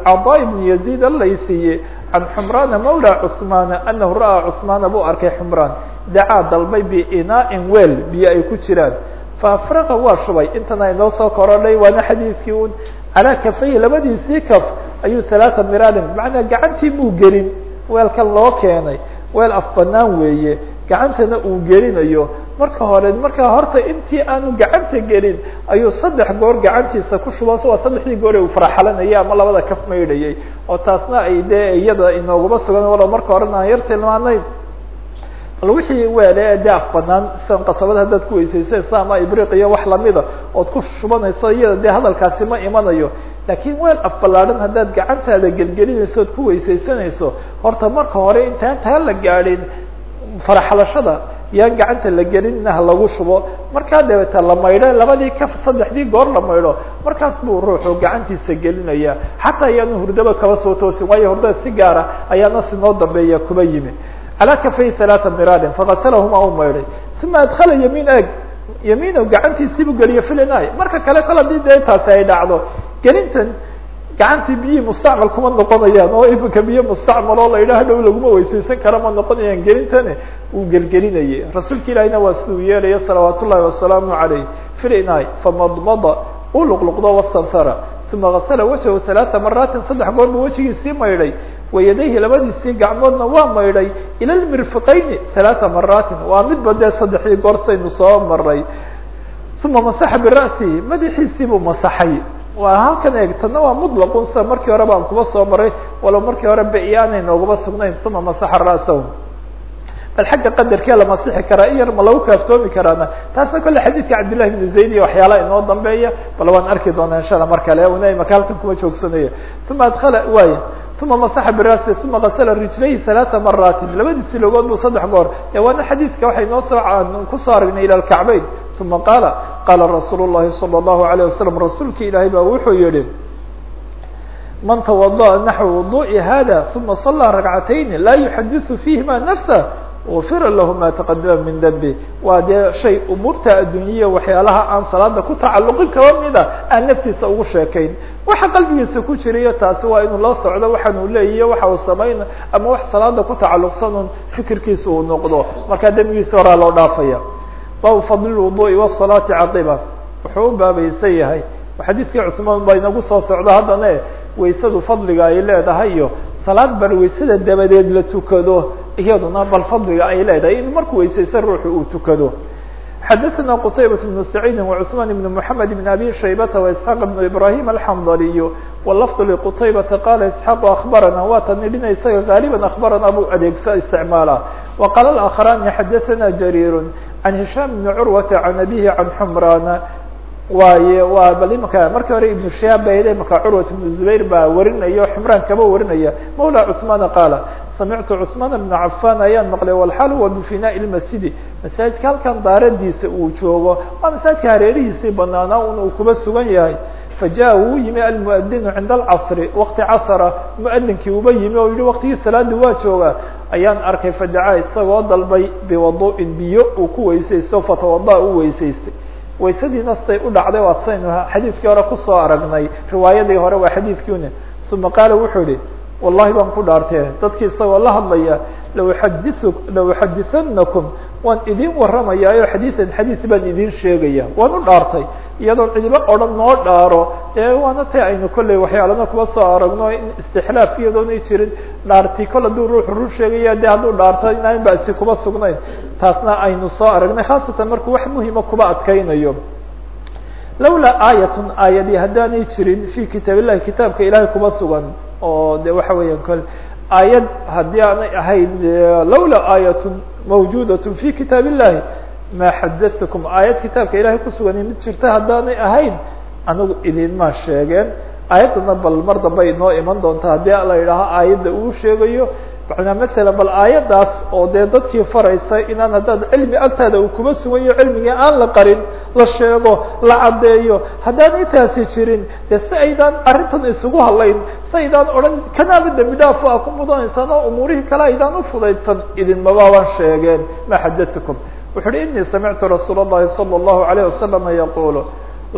cضاء بن يزيد الlaysiye عن حمران مولى cثمان أنه rأى cثمان buu arkay حمران dacاa dalbay بinاء wel biyo ay ku jiraan فأفرqa waa shubay intana inoo soo korodhay waana xadiidkii un عalى kafayhi labadiisii kaf ayuu ثaلاثa miraadin maعnaa gacantii muu gelin weelkan loo keenay weel af banaan weeye gacantana uu gelinayo. Marka hore markaa horta intii aanu gacanta gelin ayuu saddex goor gacantiisa ku shubo waa saddexdii goor ee uu faraxalanayay ama labada kaf maydhayay. Oo taasna ay dee iyada inooguma sugan walo marka horena aan yar tilmaanayn. Bal wixii weele dee af banaan sidan qasabada haddaad ku weysaysanayso ama ibriq iyo wax lamida ood ku shubanayso iyada dee hadalkaasi ma imanayo laakiin weel afballaadan haddaad gacantaada gelgelinayso ku weysaysanayso horta marka hore intaan taa la gaadhin faraxalashada yaan gacanta la gelin inaha lagu shubo. Markaa dabeeta la maydho labadii ka saddexdii goor la maydho markaas buu ruuxu gacantiisa gelinaya xataa ayaanu hurdaba kaba soo toosin waayo hurdada si gaara ayaa nas dambeeya kuba yimi calaa kafay halaata miraadin fakasalahuma u maydhay uma adkhala yamiin eg yamiinow gacantiisiibuu geliyo filinaay marka kale kol haddii dee ay dhacdo gelintan gacantii biyihi mustacmal kuma noqonayaan oo iminka biyo mustacmal oo la yidhaah dhow laguma weyseysan kara ma noqonayaan gelintane. Wuu gelgelinaya rasuulka ilaahina waa siduu yeelaya salawaat ullahi wasalaamu alayh firinai famadmada u luqluqdo wastanara uma gasala wajhahu halaaa maraatin saddex goor buu wejigiisii maydhay. Wa yadayhi labadiisii gacmoodna waa maydhay. Ila lmirfiqayni halaaa maraatin waa midba dee saddexdii goorsaynu soo maray uma masaxa bira'sihi madaxiisii buu masaxay waa halkan eeg tana waa muطlaqun sida markii hore baan kuba soo maray walow markii hore be aanay nooguma sugnayn uma masaxa ra'sahu bal xagga qadarkee la masixi karaa in yar ma lagu kaaftoomi karaana. Taasna kolle xadiidka cabdillahi bn zayd iyo waxyaalaha inoo dambeeya bal waan arki doonaa insha alla mar kale una imaka halkan kuma joogsanaya. Uma adkala waay uma masaxa birasi uma gasla rijlayhi ثaلaثa maraatin labadiisi logood buu saddex goor e waana xadiidka waxay noo soo kusoo aragnay ilى اkacbayn uma qaala qaala rasuul الlahi salى الlahu عalيه wasalam rasuulki ilaahay baa wuxuu yihi man twadaأa naxو wuduءi hada uma صalىa ragcatayni laa yuxadiثu fihima nafsa غufira lahu ma taqadama min dembi waa dee shay umuurta adduunyaya waxyaalaha aan salaada ku tacaluqin kaba mida aan naftiisa ugu sheekayn waxa qalbigiisa ku jirayo taasi waa inuu la socdo waxaan uu leeyahy waxa uu samayn ama wax salaada ku tacaluqsan un fikirkiisa uu noqdo markaa dembigiisa horaa loo dhaafaya baabu fadli lwudu'i wasalaati caqiba wuxuu u baabaysan yahay xadiidkii cusmaan baa inagu soo socdo haddana waysadu fadliga ay leedahay iyo salaad bal waysada dabadeed la tukado iyaduna bal fadliga ay leedahay in markuu weysaysan ruuxu uu tukado xadaثna qtaybaة بن سacيidi وcثmaan بn mحamed بn abi shaybata وإسحاaq بn ibrahim alxamdaliy wlafظ lqtaybaةa qala isxaaq aخbarana waa tan idhina isaga gaaliba aخbarana buu adeegsa isticmaala وqala اآkخrani xadaثna jariir عan هisham بn curwata عan abihi عan xmrana waaye waa bal imaka markii hore ibnu shihaab ba ile imaka curwat ibnu zubayr baa warinaya o ximraan kaba warinaya mawla cثmaana qaala samictu cثmaan bna cafan ayaan maqlay walxal huwa bifinaaءi lmasjidi masaajidka halkan daaradiisa uu joogo waa masaajidka hareerihiisii banaanaa un uu kuba sugan yahay fajaءa wuu yimi almuadinu cinda alcasri waqti casra muadinkii uba yimi oo yihi waqtigii salaada waa jooga ayaan arkay fadacaa isagoo dalbay biwaduءin biyo uu ku weysaysto fatawada u weysaystay waysadii nastay u dhacday waad saynu xadiidkii hore ku soo aragnay riwaayadii hore waa xadiidkii une uma qaala wuxuu yihi wallahi baan ku dhaartee dadkii isagoo la hadlaya lauadi lauxadithanakum waan idin warramayaayo xadiidan xadiis baan idin sheegaya waan u dhaartay iyadoon cidibo odhan noo dhaaro ee waana ta aynu kolley waxyaalana kuba soo aragno in istixlaaf iyadoonay jirin dhaarti kol hadduu ruuxu run sheegaya de hadduu dhaarto inaan basi kuba sugnayn taasna aynu soo aragnay khaasatan markuu wax muhima kuba adkaynayo lawlaa aayatun aayadii haddaanay jirin fi kitaab illahi kitaabka ilahay kuba sugan oo de waxa weeyaan kol aayad haddii aanay ahayn lawlaa aayatun mawjuudat fi kitaab illahi maa xadatukum aayad kitaabka ilahay kusugan mid jirta haddaanay ahayn anigu idinmaa sheegeen. Aayaddana bal mar dambe inoo iman doonta haddii la yidhaaho aayadda uu sheegayo manaa matala bal aayaddaas oo dee dadkii faraysa inaan haddaad cilmi agtaada uu kuma suganyaho cilmigii aan la qarin la sheego la caddeeyo haddaan intaasi jirin dee si aydaan arrintan isugu hadlayn si aydaan odhan kanaaba dembi dhaafo a ku mudanaysaan oo umuurihii kale aydaan ufudaydsan idinmabaaban sheegeen ma xadatukum wuxu uhi inii samictu rasuul اllahi salى الlahu عalيه wasalama yaqulu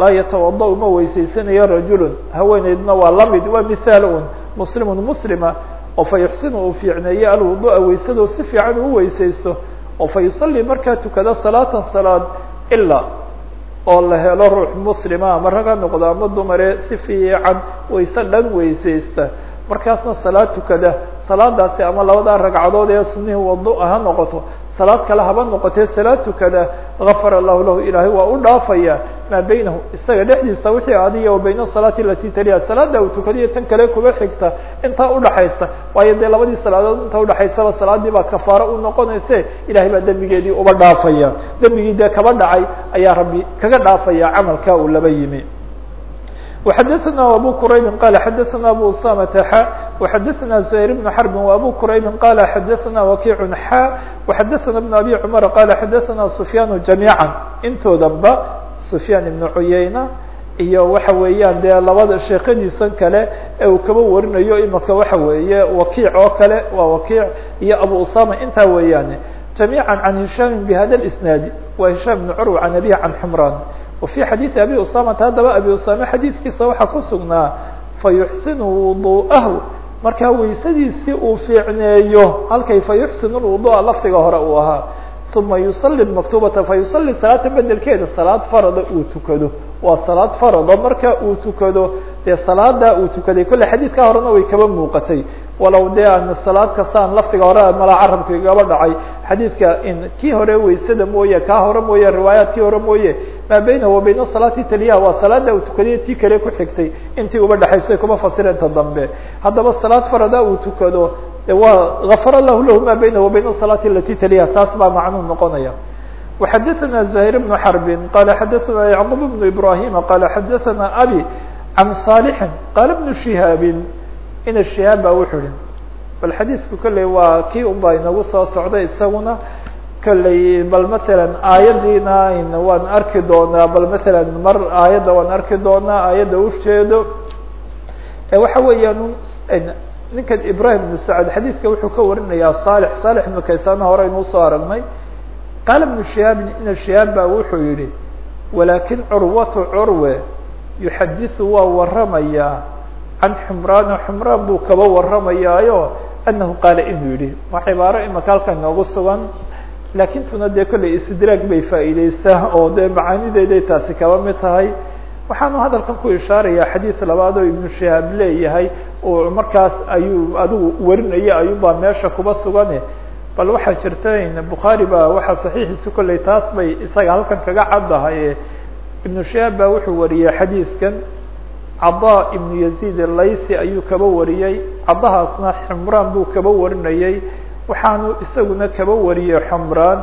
laa yatawada ma weysaysanayo rajulu haweeneydna waa lamid waa mithaal un muslimu muslima oo fa yuxsinu uu fiicneeyo alwudu'a weysadoo si fiican uu weysaysto oo fa yusalii markaa tukado salaatan salaad ilaa oo la helo ruux muslima ama rag ha noqdo ama dumare si fiican wayse dhan weysaysta. Markaasna salaad tukada salaadaasi ama labadaa ragcadood ee sunihii wadu'a ha noqoto salaad kale haba noqotee salaad tukada gafara allahu lahu ilaahay waa u dhaafaya maa beynahu isaga dhexdiisa wixii adiya wa bayna salaati alati taliha salaada uu tukadiyo tan kale kuba xigta intaa udhaxaysa waayo dee labadii salaadood inta udhaxaysaba salaadii baa kafaaro u noqonayse ilahay baa dembigeedii uba dhaafaya dembigii dee kaba dhacay ayaa rabbi kaga dhaafaya camalka uu laba yimi وxdثna abو qrayb qال xdثna abو usامة xا وxdثna زهير بن حرب وabو qrayb qال xdثna وkiع xا وxdثna بن أbي cمر qال xdثna سفyاn جaميعا intoodanba سفyاn بن عuyeyna iyo waxa weeyaan dee labada sheekadiisan kale ee uu kaba warinayo imaka waxa weeye wakiic oo kale waa wakiic iyo abu usama intaa weeyaane جaميعا عن هiشام بhda الاسناaد wa هiشام بن curw عن أbيه عن حمrان وفي xadيiث أbي usamata haddaba أbي usame xadiidkiisa waxaa ku sugnaa fayuxsinu wudu'ahu markaa weysadiisii uu fiicneeyo halkay fayuxsinu lwudu'a lafdiga hore uu ahaa uma yusalli maktubata fayusalli salaata bedelkeeda salaad farada uu tukado waa salaad farado marka uu tukado dee salaada uu tukaday kolle xadiidka horena way kaba muuqatay walow dee aan salaad kasta aan lafdiga hore malaa carabka igaba dhacay xadiidka in kii hore weysada mooye kaa hore mooye riwaayaadkii hore mooye maa beynahu wa bayna salaati taliyaha waa salaada uu tukadiyo tii kale ku xigtay intii uba dhexaysay kuma fasireenta dambe haddaba salaad farada uu tukado waa gafar lahu lahu ma beynahu wa bayna salaati alati taliyaha taas baa macnuu noqonaya وxdثna زهير بن حرب qال xdثna يعقوب بن إبراهيم qال xdثna أbي عن صالح qال بن شهاaب ina شهاaب ba wuxuu hi bal xadيiثku kolley waa kii un baa inagu soo socday isaguna kolley bal mثalا aayadiina waan arki doonaa bal mثalا mar aayadda waan arki doonaa aayadda usheedo waxa weeyaan ninkan ibrahim بن سعد xadيiثka wuxuu ka warinaya صالح صالح بن kaysana hore inuu soo aragnay qaala ibnu shihaabin ina shihaab baa wuxuu yihi walaakin curwatu curwe yuxadisu waa waramayaa can xumraana xumraan buu kaba waramayaayo anahu qaala inuu yihi waa cibaaro imaka halkan inoogu sugan laakiin tuna dee kolley istidraag bay faa'iideysaa oo dee macaanideeday taasi kaba mid tahay waxaanu hadalkan ku ishaarayaa xadiid labaad oo ibnu shihaab leeyahay oo markaas ayuu adigu warinaya ayuunbaa meesha kuba sugane. Bal waxaa jirta bukhaari ba waxaa saxiixiisa kolley taas bay isaga halkan kaga caddahay. Ibnu shihaab baa wuxuu wariyey xadiidkan. Cadaa ibnu yaziid alaythi ayuu kaba wariyey cadahaasna xumraan buu kaba warinayey waxaanu isaguna kaba wariyey xumraan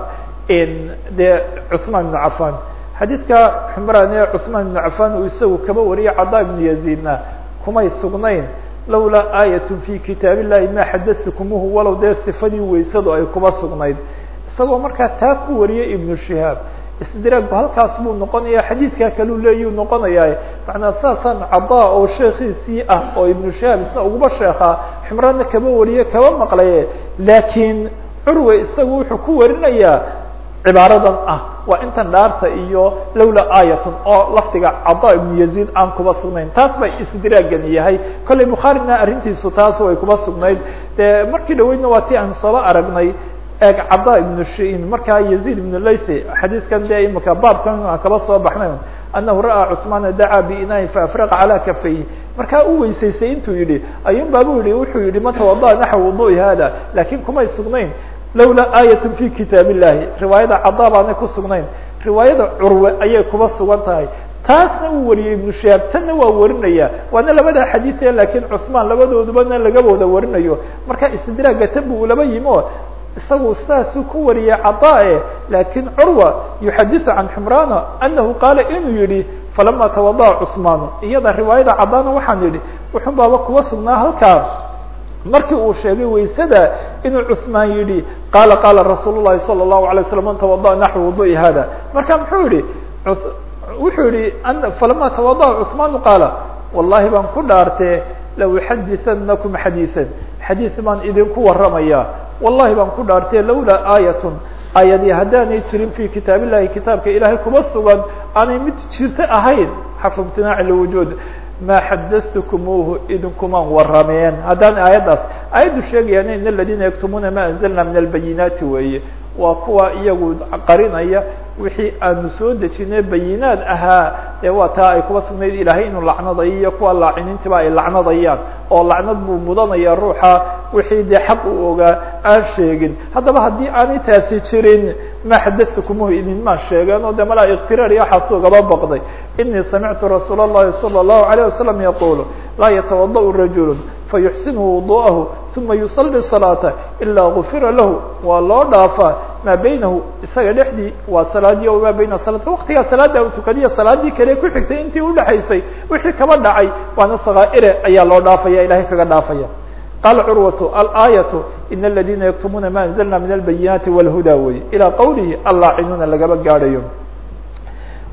dee cuثmaan ibnu cafan xadiidka xumraan ee cuثmaan ibnu cafan uu isagu kaba wariyey cadaa ibnu yaziidna kumay sugnayn lawlaa aayat fi kitaab illahi ma xadatkumuhu walow dee sifadii weysadu ay kuba sugnayd. Isagoo markaa taa ku wariyay ibnu shihaab istidraagku halkaas buu noqonaya xadiidkaa kaleu leeyuu noqonayaa macnaa saasaan cadaa oo sheekiisii ah oo ibnu shihaab isna uguba sheekaa xumraanna kaba wariye kaba maqlaye. Laakiin curwe isagu wuxuu ku warinayaa cibaaradan ah. Waa intan dhaarta iyo lawla aayatun oo lafdiga cadaa ibnu yaziid aan kuba sugnayn. Taas bay istidraagani yahay. Kolley bukhaarina arrintiisu taas way kuba sugnayd. Dee markii dhaweydna waa ti aan sooba aragnay eeg cadaa ibnu shin markaa yaziid ibnu laythi xadiidkan dee imika baabkan aan kaba soo baxnay anahu ra'aa cثmaana dacaa biinaahi faafraqa calaa kafayhi markaa u weysaysay intuu yihi ayuun baabu yihi wuxuu yihi man tawada'a naxw wudu'i laakiin kumay sugnayn lawlaa aayatun fi kitaab illaahi riwaayada caddaa baanay ku sugnayn. Riwaayada curwe ayay kuba sugan tahay. Taasna uu wariyey ibnu shahaab tanna waa warinaya waana labada xadiise laakiin cusmaan labadoodubana laga wada warinayo. Marka istidraagga tan buu laba yimi isagu saasuu ku wariyey cadaa e laakiin curwa yuxadiثu can ximraana annahu qaala inuu yihi falama tawadaa cusmaanu. Iyada riwaayada cadaana waxaan yihi wuxuun baaba kuwa sugnaa halkaa markii uu sheegay waysada inuu cثmaan yihi qaala qaala rasuul الlahi salى الlahu عalيه وsلم man tawadaأa naxو wuduءi hada marka muxuu yihi wuxuu yihi falama tawadaأa cثmaan qaala wallahi baan ku dhaartee lawuxaditanakum xadiiثa xadiiث baan idinku waramaya wallahi baan ku dhaartee lawlaa aayatun aayadii haddaanay jirin fi kitaab illahi kitaabka ilaahay kuma sugan aanay mid jirto ahayn xarfu imtinaaci lwujuud maa xadatkumuuhu idinkumaan warameen haddaan aayaddaas aayaddu sheegayaan in aladiina yaktumuuna ma anzalna min albayinaati weeye waa kuwa iyagu qarinaya wixii aanu soo dejinay bayinaad ahaa ee waa taa ay kuba sugnayd ilaahay inuu lacnadayo iyo kuwa laaciniintiba ay lacnadayaan oo lacnad buu mudanaya ruuxa wixii dee xaq uu ogaa aan sheegin haddaba haddii aanay taasi jirin ma xadatkumuhu idinmaan sheegeen oo de malaa iktiraar iyo waxaas ugaba baqday inii samictu rasuul الlahi salى الlahu عalيه wasalam yaqulu laa yatawadaأ rajul fayuxsinu wuduءahu uma yusalli salaata ilaa gufira lahu waa loo dhaafaa maa baynahu isaga dhexdii waa salaadii o maa bayna salaadka waktigaa salaada u tukadiya salaadii kale ku xigtay intii udhexaysay wixii kaba dhacay waana sakaa'ire ayaa loo dhaafaya ilahay kaga dhaafaya qaala curwatu alaayaةu in اladina yaktumuuna ma anzalna min albayinaati wاlhuda wey ilaa qowlihi allaacinuuna lagaba gaadhayo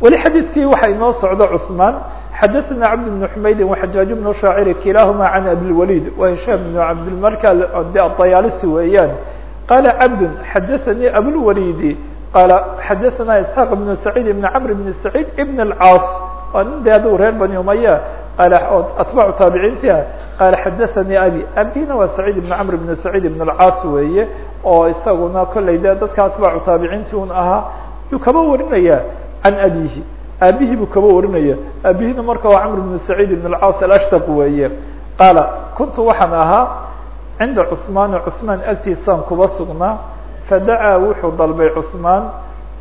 weli xadiidkii waxa inoo socdo cثmaan xadaثna cabd بن حmayd وxajaaج بن shaacir kilahuma can abilwalid wa hishaam بn cabdilmarka de aطayaalisi weeyaan qaala cabd xadaثanii abulwalidi qaala xadaثna isxaaq بn سacيid بn cmr بn سacيid بn الcaas waa nin de aduu reer bani umaya qaala atbacu taabiciintia qaala xadaثanii abi abina waa سacيid بn cmr بn سacيid بn الcaas weeye oo isaguna kollay de dadka atbaacu taabiciinti un ahaa yuu kaba warinaya can abihi aabihii buu kaba warinaya aabihina marka waa cmr بn سacيid بn الcaas alashtaq weeye qaala kuntu waxaan ahaa cinda cثmaana cثmaan agtiisaan kuba sugnaa fadacaa wuxuu dalbay cثmaan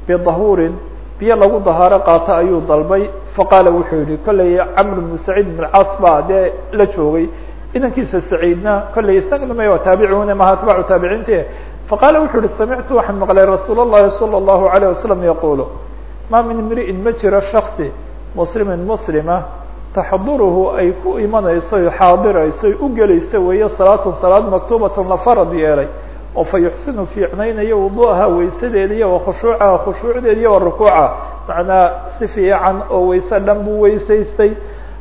bidahuurin biyo lagu dahaaro qaato ayuu dalbay faqaala wuxuu yihi kollay cmr بn سacيid بn الcaas baa dee la joogay inankiisa saciidna kollay isagana ma taabicuna maha atbaacu taabiciinti faqaala wuxuu yihi samictu waxaan maqlay rasuul الlahi salى الlahu عalيه wasalam yaqulu ma min imri'in ma jiro shaksi muslimin muslima taxduruhu ay ku imanayso o xaadirayso o u gelayso weeye salaatun salaad maktuubatun la farad yeelay oo fa yuxsinu fiicnaynayo wudu'aha waysadeeda iyo wa khushuucaha khushuucdeeda iyo wa rukuuca. Macnaa si fiican oo wayse dhan buu weysaystay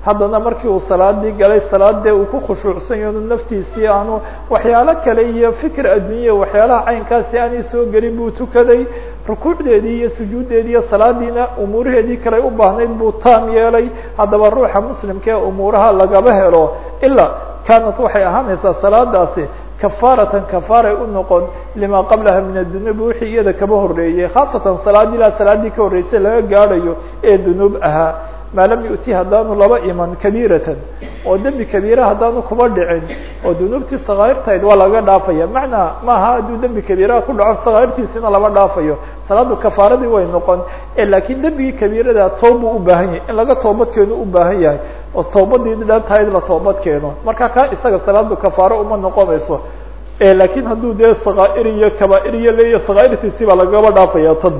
haddana markii uu salaadii galay salaadee uu ku khushuucsan yaho naftiisii aanu waxyaalo kale iyo fikr addunya waxyaalaha caynkaasi aanay soo gelin buu tukaday. Rukuucdeedii iyo sujuuddeedii iyo salaadiina umuuraheedii kale u baahnayd buu taam yeelay. Haddaba ruuxa muslimka ee umuuraha lagaba helo ilaa kaanat waxay ahaanaysaa salaadaasi kafaaratan kafaaray u noqon lima qablaha min adunuub wixii iyada kaba horeeyey khaasatan salaad ilaa salaadii ka horreysay laga gaadhayo ee dunuub ahaa maa lam haddaanu laba iman kabiiratan oo dembi kabiira haddaanu kuba dhicin oo dunuubtii sakaa'irtahayd waa laga dhaafaya. Macnaa maaha hadduu dembi kabiiraha ku dhaco sakaa'irtiisina laba dhaafayo. Salaadu kafaaradii way noqon laakiin dembigii kabiirada toobu u baahan yahay. In laga toobadkeenu u baahan yahay oo toobadii dhan tahayd la toobad keeno marka ka isaga salaadu kafaaro uma noqonayso laakiin hadduu dee sakaa'ir iyo kabaair iyo leeya sakaa'irtiisii baa lagaba dhaafaya tan.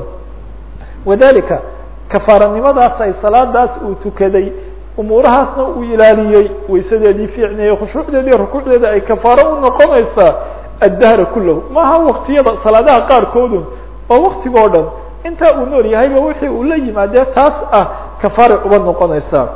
Wadalika kafaaranimadaas ay salaadaas uu tukaday umuurahaasna uu ilaaliyey waysadeedii fiicneeye khushuucdeedi rukuucdeeda ay kafaaro u noqonaysaa addahra kulahu maaha waktiyada salaadaha qaarkoodun oo waktigoo dhan intaa uu nool yahayba wixii uu la yimaadee taas ah kafaaray uba noqonaysaa.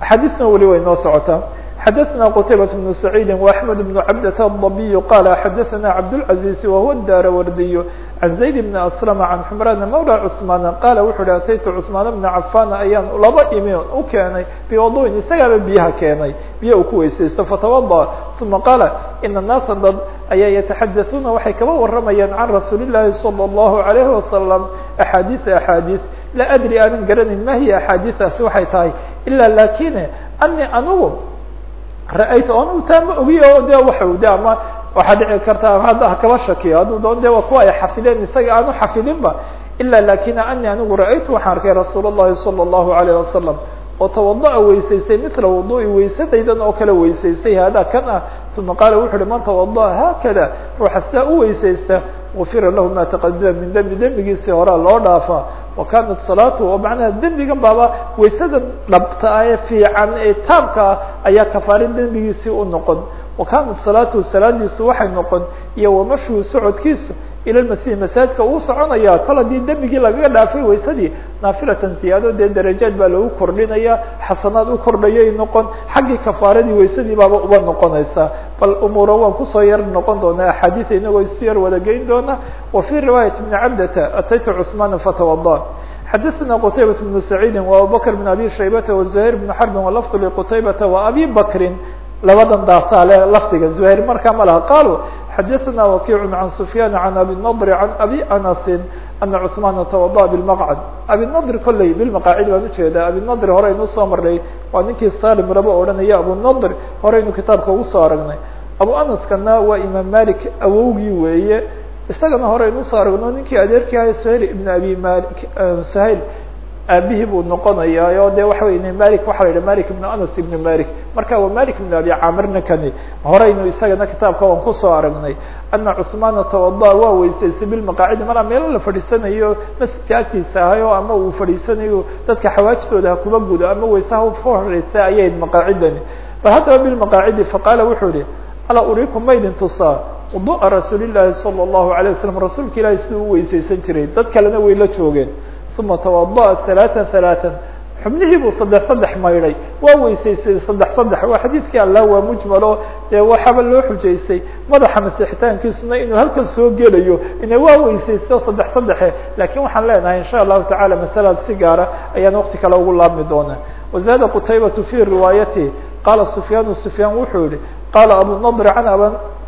Axaadiisna weli way noo socotaa xadaثna qتaybaة بن سعيid وأحmed بن cabdة الضبي qال xadaثna cabdالعaزيز وهو الdاrwrdiي عan زayd بن أسلم عan xمrان mولى cثmaan qala wuxu uhi ataytu cثmaan بن cafan ayaan laba imi u keenay bوضوin isagaaba biyaha keenay biyo uu ku weysaysto fatوضأ ثuma qala iن الناasa dad ayaa yتaxadaثuna waxay kaba waramayaan can rasuuli الlahi صلى الlaه عليه وasلم أxاadiث أxاadiث la adri aanan garanayn ma hiya أxaadiثaasi waxay tahay ilا lakin ani anugu ra-aytu anigu taa ma ogiy o de waxa de ama waxaa dhici karta hadda hakaba shakiyo hadduu doon de waa kuwa ay xafideen isaga aanu xafidinba ila lakina ani anigu ra-aytu waxaan arkay rasuul الlahi salى الlahu عalيه wasalam oo tawadaأa weysaystay mila wudu'i weysadaydan oo kale weysaystay hada kan ah uma qaala wuxu uhi man tawadaأa haakada ruuxa sidaa u weysaysta gufira lahu ma taqadama min dembi dembigiisii horaa loo dhaafaa. wa kanat salaatu oo macnaha dembigan baaba waysada dhabta ah ee fiican ee taabka ah ayaa kafaare dembigiisii u noqon. wa kanat salaatuhu salaadiisu waxay noqon. iyo wamashuhu socodkiisa ila lmasih masaajidka uu soconaya kol haddii dembigii lagaga dhaafay waysadii naafilatan ziyaado dee darajaad baa lagu kordhinaya xasanaad u kordhayay noqon xaggii kafaaradii waysadii baaba uba noqonaysa bal umuura waan kusoo yar noqon doonaa axaadiia inagoo isu yar wada geyn doona wa fii riwaayat bni cabdata ataytu cثmaan fatawada xadaثna qtaybaة بن سacيidi وabubakr بn abi shaybata وزuhayr بn xarbi walafd lqtaybata وabi bakrin labadan daasaale lafdiga zuhayr markaa ma laha qaaluu xadaثna wakiic can sufyaan can abi nadr can abi anasi ana cثmaana tawadaأ bاlmaqcad abi nadr kolley bilmaqaacid baan ujeedaa abi nadr horeynu soo marnay waa ninkii salim rabo odhanaya abu nadr horeynu kitaabka ugu soo aragnay abu anaskana waa imaam malik awowgii weeye isagana horeynu usoo aragno ninkii adeerkii ahay suhayl ibn abi malik suhayl aabihii buu noqonayaayo de waxa wey malik waxa la yidhi malik ibnu anas ibnu malik marka waa malik ibnu abi camirna kani horaynu isagana kitaabka waan ku soo aragnay ana cusmaana tawada waa weysaystay bilmaqaacidi maraa meelo la fadhiisanayo masjidka agtiisa ahayo ama uu fadhiisanayo dadka xawaajtooda ha kuba gudo ama weysaha ku horeysa ayayd maqaacidani bal haddaba bilmaqaacidi faqaala wuxuu yihi alaa uriikum maydin tusaa? Wudu'a rasuulilaahi sala allahu alay wasalam rasuulka ilaahi siduu uweysaysan jiray dad kalena way la joogeen uma tawadaأa ثaلaaثa ثaلaaثa xubnihii buu saddex saddex maydhay waa weysaysay saddex saddex waa xadiidkii allah waa mujmalo dee waxaaba loo xujaystay madaxa masixitaankiisuna inuu halkan soo gelayo ina waa weysaysto saddex saddexe lakin waxaan leenahay in sha allahu tacala masalada si gaara ayaan waqti kale ugu laabmi doonaa wazaada qutaybatu fi riwaayati qaala sufyaan sufyaan wuxuu yihi qaala abu nadr can ab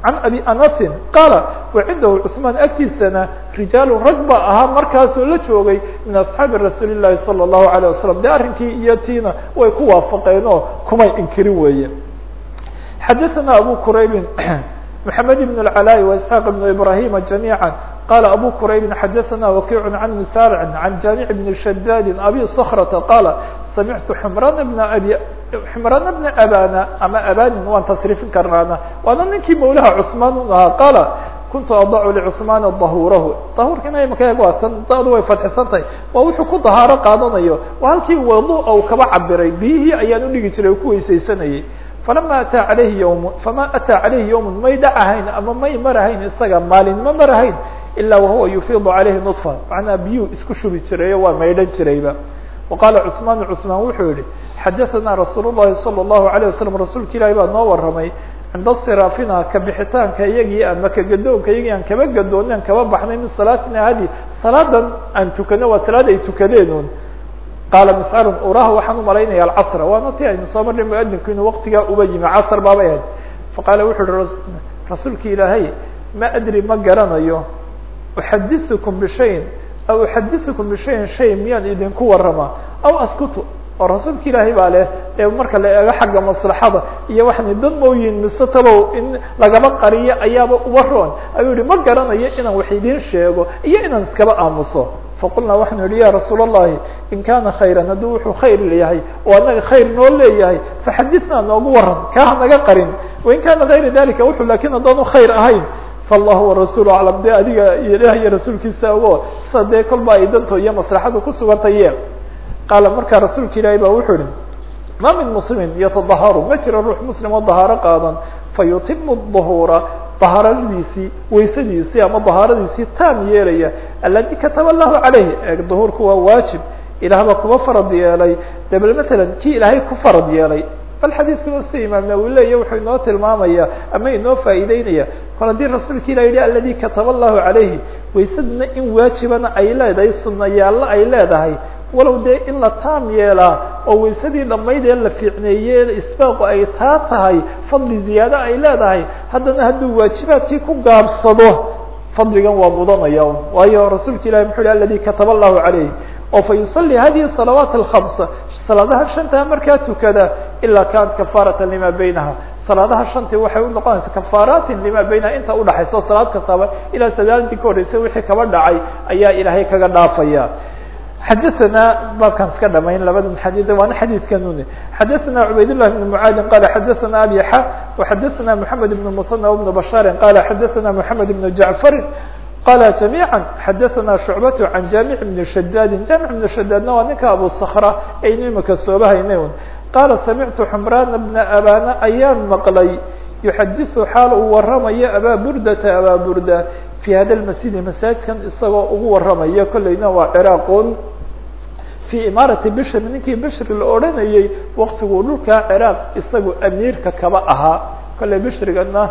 can abi anasin qaala wacindahu cثmaan agtiisana rijaalu rag ba ahaa markaasoo la joogay min asxaabi rasuuli الlahi salى الlahu عalيه wasalam de arrinkii iyo tiina way ku waafaqeen oo kumay inkirin weeye xadaثana abu quraybin محamed بن العلاء وإسحاq بن إبراهيم جميعا قال أbو qرayب xdثna وkيع عن مسارع عن جامع بن شداد أbي صخرة قال سمعت حمران بن أbي حمران بن أbاna ama أbاnin waan تصريفin karnaana waana ninkii mawlaha cثmaan u ahaa qاaل كنت أضع لcثmaan ظahوrahu ظahوrkina imaka eeg waa tan dadu way fadxisan tahay waa wuxuu ku dahaaro qaadanayo waa halkii wadu u kaba cabiray biyihii ayaan udhigi jiray ku weysaysanayay falama ataa alayhi ywm fama ataa calayhi yawm may dhacahayn ama may marahayn isaga maalin ma marahayn ilaa wahuwa yufiidu calayhi nطfa macnaa biyuu isku shubi jirayo waa maydhan jirayba waqaala cثmaan cثmaan wuxuu yihi xadaثana rasuul الlahi salى الlahu عalيه waslm rasuulka ilahi baa noo waramay cinda sirafina ka bixitaanka iyagii ama ka gadoonka iyagii aan kaba gadoonen kaba baxnay min salaatina hadi salaadan aan tukano waa salaad ay tukadeen qaala mascarun uraha waxaan umalaynaya alcasra waana ti aynu soo marnay muadinku inuu waqtigaa uba yimi casr baabay ahayd faqaala wuxu uhi rasuulki ilaahay ma adri ma garanayo uxadiثukum bishayin aw uxadiثukum bishayin shay miyaan idinku warama aw askutu oo rasuulka ilaahay baa leh ee marka la eego xagga maslaxada iyo waxani dad mooyin mise talow in lagaba qariyo ayaaba uba roon ayuu yihi ma garanayo inaan wax idin sheego iyo inaan iskaba aamuso faqulnaa waxaanu yihi ya rasuul الlahi in kana khayra hadduu wuxuu khayr leeyahay oo anaga khayr noo leeyahay faxadithnaa noogu waran kaa hanaga qarin wain kana kayra dalika wuxuu lakin haddaanu khayr ahayn fallahu warasuul aclam de adiga ilaah iyo rasuulkiisa ogo sa dee kolba ay danto iyo maslaxadu kusugantaye qaala markaa rasuulka ilaahi ba wuxuu yihi ma min muslimin yatadaharu ma jiro ruux muslim oo dahaaro qaadan fayutimu duhuura dahaaradiisii weysadiisii ama dahaaradiisii taam yeelaya aladi kataba lahu calayh ee duhuurku waa waajib ilaah baa farad yeelay dabel matalan kii ilaahay ku farad yeelay bal xadiidkuna sida imaam nawowi leya wuxuu inoo tilmaamaya ama inoo faa'iideynaya. Kol haddii rasuulka ilah yihi aladi kataba allahu calayhi waysaduna in waajibana ay leedahay sunayaallo ay leedahay. Walow dee in la taam yeelaa oo waysadii dhammayd ee la fiicneeye isbaaqu ay taa tahay fadli ziyaado ay leedahay haddana hadduu waajibaadkii ku gaabsado fadligan waa mudanaya. Waayo rasuulka ilahi muxuu hi aladi kataba allahu calayh oo fa yusalli hadihi salawaat alkhamsa salaadaha shantaa markaa tukada ilaa kanat kafaarata lima baynaha salaadaha shantii waxay unoqonaysa kafaaraatin lima baynaha inta udhaxaysa oo salaad kastaba ilaa salaadii ka horreysay wixii kaba dhacay ayaa ilaahay kaga dhaafaya xadaثna baabkaan iska dhamayn labada xadيث waana xadيثkanun xadaثna cubayd للh بن mعاad qala xadaثna abi xa وxadaثna محamed بن mثنى وبن بشhاr qala xadaثna محamed بن جaعفr qala jamiica xadaanaa shucbatu can jaamic bni shadaadin jaamic bni shadaadna waa ninka abu sakra aynu imika soobahaynay un qaala samictu xumraana bna abana ayaan maqlay yuxadisu xaal uu waramayo abaa burdata abaa burda fii hada lmasjidi masaajidkan isagoo ugu waramayo kolleyna waa ciraaqun fii imaarati bishri ninkii bishri la odhanayey waktiguu dhulkaa ciraaq isagu amiirka kaba ahaa kolley bishrigana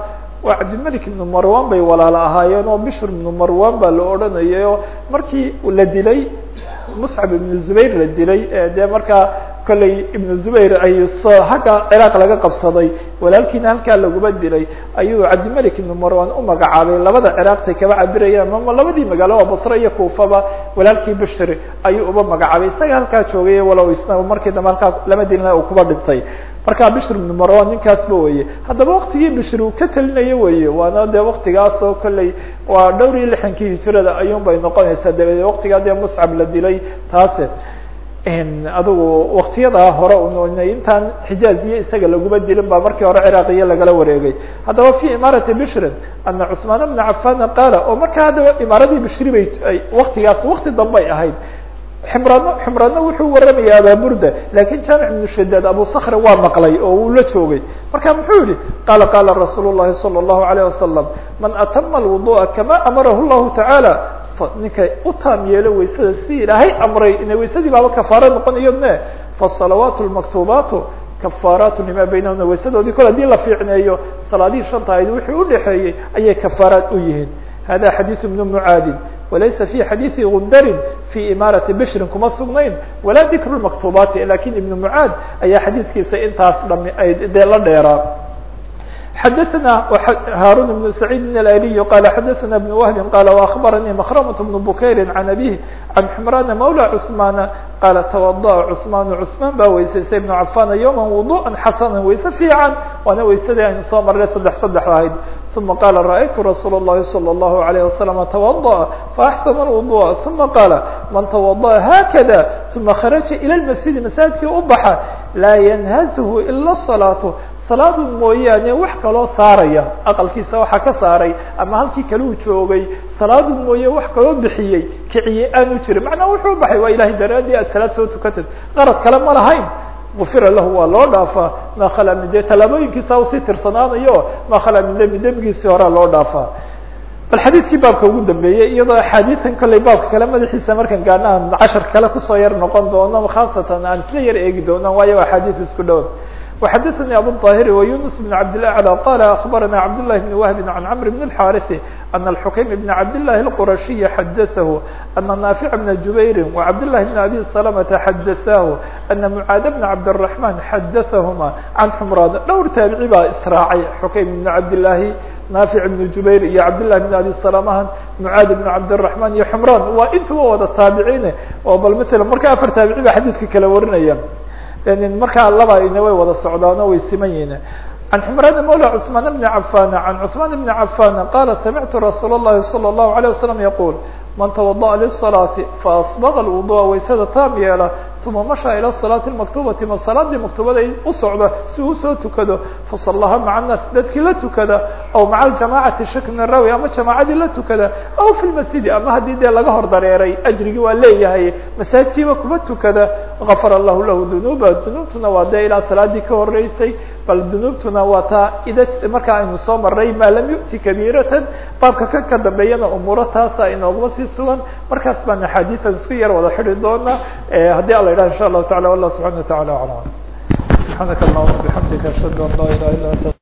waa cabdilmalik ibnu marwan bay walaalo ahaayeen oo bishr ibnu marwan baa la odhanayay oo markii la dilay muscab ibnu zubayr la dilay dee markaa kolley ibnu zubayr ay hagga ciraaq laga qabsaday walaalkiina halkaa laguma dilay ayuu cabdilmalik ibnu marwan u magacaabay. Labada ciraaqtay kaba cabirayaan ama labadii magaalo oo basre iyo kuufaba walaalkii bishri ayuu uba magacaabay. Isaga halkaa joogay walow isna markii dambe halkaa lama dilina uu kuba dhintay markaa bishr ibnu marwan ninkaasba weye haddaba waktigii bishri uu ka telinayo weye waana dee waktigaasoo kolley waa dhowr iyo lixankii hijirada ayuun bay noqonaysaa. Dabadeed waktigaa dee muscab la dilay. Taase adigu waktiyadaa hore un intaan xijaaziye isaga laguma dilin baa markii hore ciraaqiya lagala wareegay. Haddaba fi imaarati bishrin ana cusmaan bna cafana qaala oo markaa haddaba imaaradii bishri bay waktigaas wakti dambay ahayd ximraadno ximraadna wuxuu waramaya abaaburda lakin jaamic ibnu shadaad abu skre waa maqlay oo uu la joogay marka muxuu yihi qaala qaala rasuul الlahi salى الlahu عalيه wasalam man atama اlwuduءa kama amarahu الlahu taعaalى ninka u taam yeelo waysada sidii ilaahay amray ina waysadii baaba kafaaro noqonayo ne faالصalawaat اlmaktubaatu kafaaraat lima baynahuna waysadoodii kol hadii la fiicneeyo salaadihii shanta ayd wixii udhexeeyey ayay kafaaraat u yihiin hada xadiiث ibn mucaadin walaysa fi xadiiثi gundarin fi imaarati bishrin kuma sugnayn walaa dikru maktubaati laakiin ibn mucaad ayaa xadiidkiisa intaas dhami ay dee la dheeraa xadaثna haarun بن سacيid بن اأliي qala xadaثna بن wهbi qala وأخbaranii مkrmة بن bukayri عan abيه عan xmrana mawlى cثmana qala twضأ cثman cثmaan baa weysaystay iبن cafana yوma وضuءa xasana weyse fiican waana weysadii aynu soo marnay saddex saddex ahayd ثuma qala raأytu rasuul الlahi slى الlahu عalيه وasلم twضأ faأxsن الوضوء ثuma qala man twضأ hakada ثuma kharaجa ilى الmasjidi masaajidkii u baxa laa ynhazhu ilا الصلاaة salaadu mooyaane wax kaloo saaraya aqalkiisa waxaa ka saaray ama halkii kaleu joogay salaadu mooye wax kaloo bixiyey kiciyey aanu jirin. Macnaa wuxuu baxay waa ilahay daraadii aad salaad soo tukatid qarad kale ma lahayn. Gufira lahu waa loo dhaafaa maa khalaa min de tallaabooyinkiisa u sii tirsanaanayo? Maa khalaa min dembi dembigiisii horea loo dhaafaa bal xadiidkii baabka ugu dambeeyey iyadoo axaadiian kolley baabka kale madaxiisa markan gaana aan cashar kale ku soo yar noqon doono khaasatan aan isla yar eegi doono waayo axaadiis isku dhow وxadثnي abu الطاhر ويuنس بن عبد الأعلى qال أخبرنا عبد الله بن وهب عن عمرو بن الحارث أن الحكيم بن عبد الله القرشي حدثه أن نافع بن جبير وعبد الله بن أبي سلمة حدثاه أن معاad بن عبد الرحمن حدثهما عن حمrان dhowr taaبعي baa israacay حكيم بن عبد اللahi نافع بن جبير iyo عبد الله بن أبي سلمة معاad بن عبد الرحمن iyo حمrان waa intuba wada taaبعين oo bal mثلا marka aفر taaبعي ba xadيثka kala warinaya markaa laba ina way wada socdaano way siman yihiin عن حمران مولى عثمان بن عفان عن عثمان بن عفان قال سمعت رsuuل اللhi صلى الله عليه وسلم يقول من توضأ للصلاة فأصبغ الوضوء waysada taam yeela ثuma مشى إلى الصلاة المكتوبةi ma صلاadii مكتوبada u socda si uu soo tukado فصلaha مع الناس dadkii la tukada أو مع الجaماعaةi shك من الراوي ama جaماعadii la tukada أو في المسجد ama hadii dee laga hor dareeray أجrigii waa leeyahay maساaجkiiba kuma tukada غفر الله له ذنوبa ذنوبtuna waa dee ilaa salaadii ka horeysay bal dunuubtuna waa taa id markaa aynu soo maray maa lam yu'ti kabiiratan baabka ka ka dambeeyana umuuro taasa inooguma sii sugan. Markaas baan axaadiian isku yar wada xidi doona haddii ala yidhah insha allahu taala wallah subxana wa taala aclam. Subxaanaka allahuma bixamdika ashhadu an laa ilaha illa anta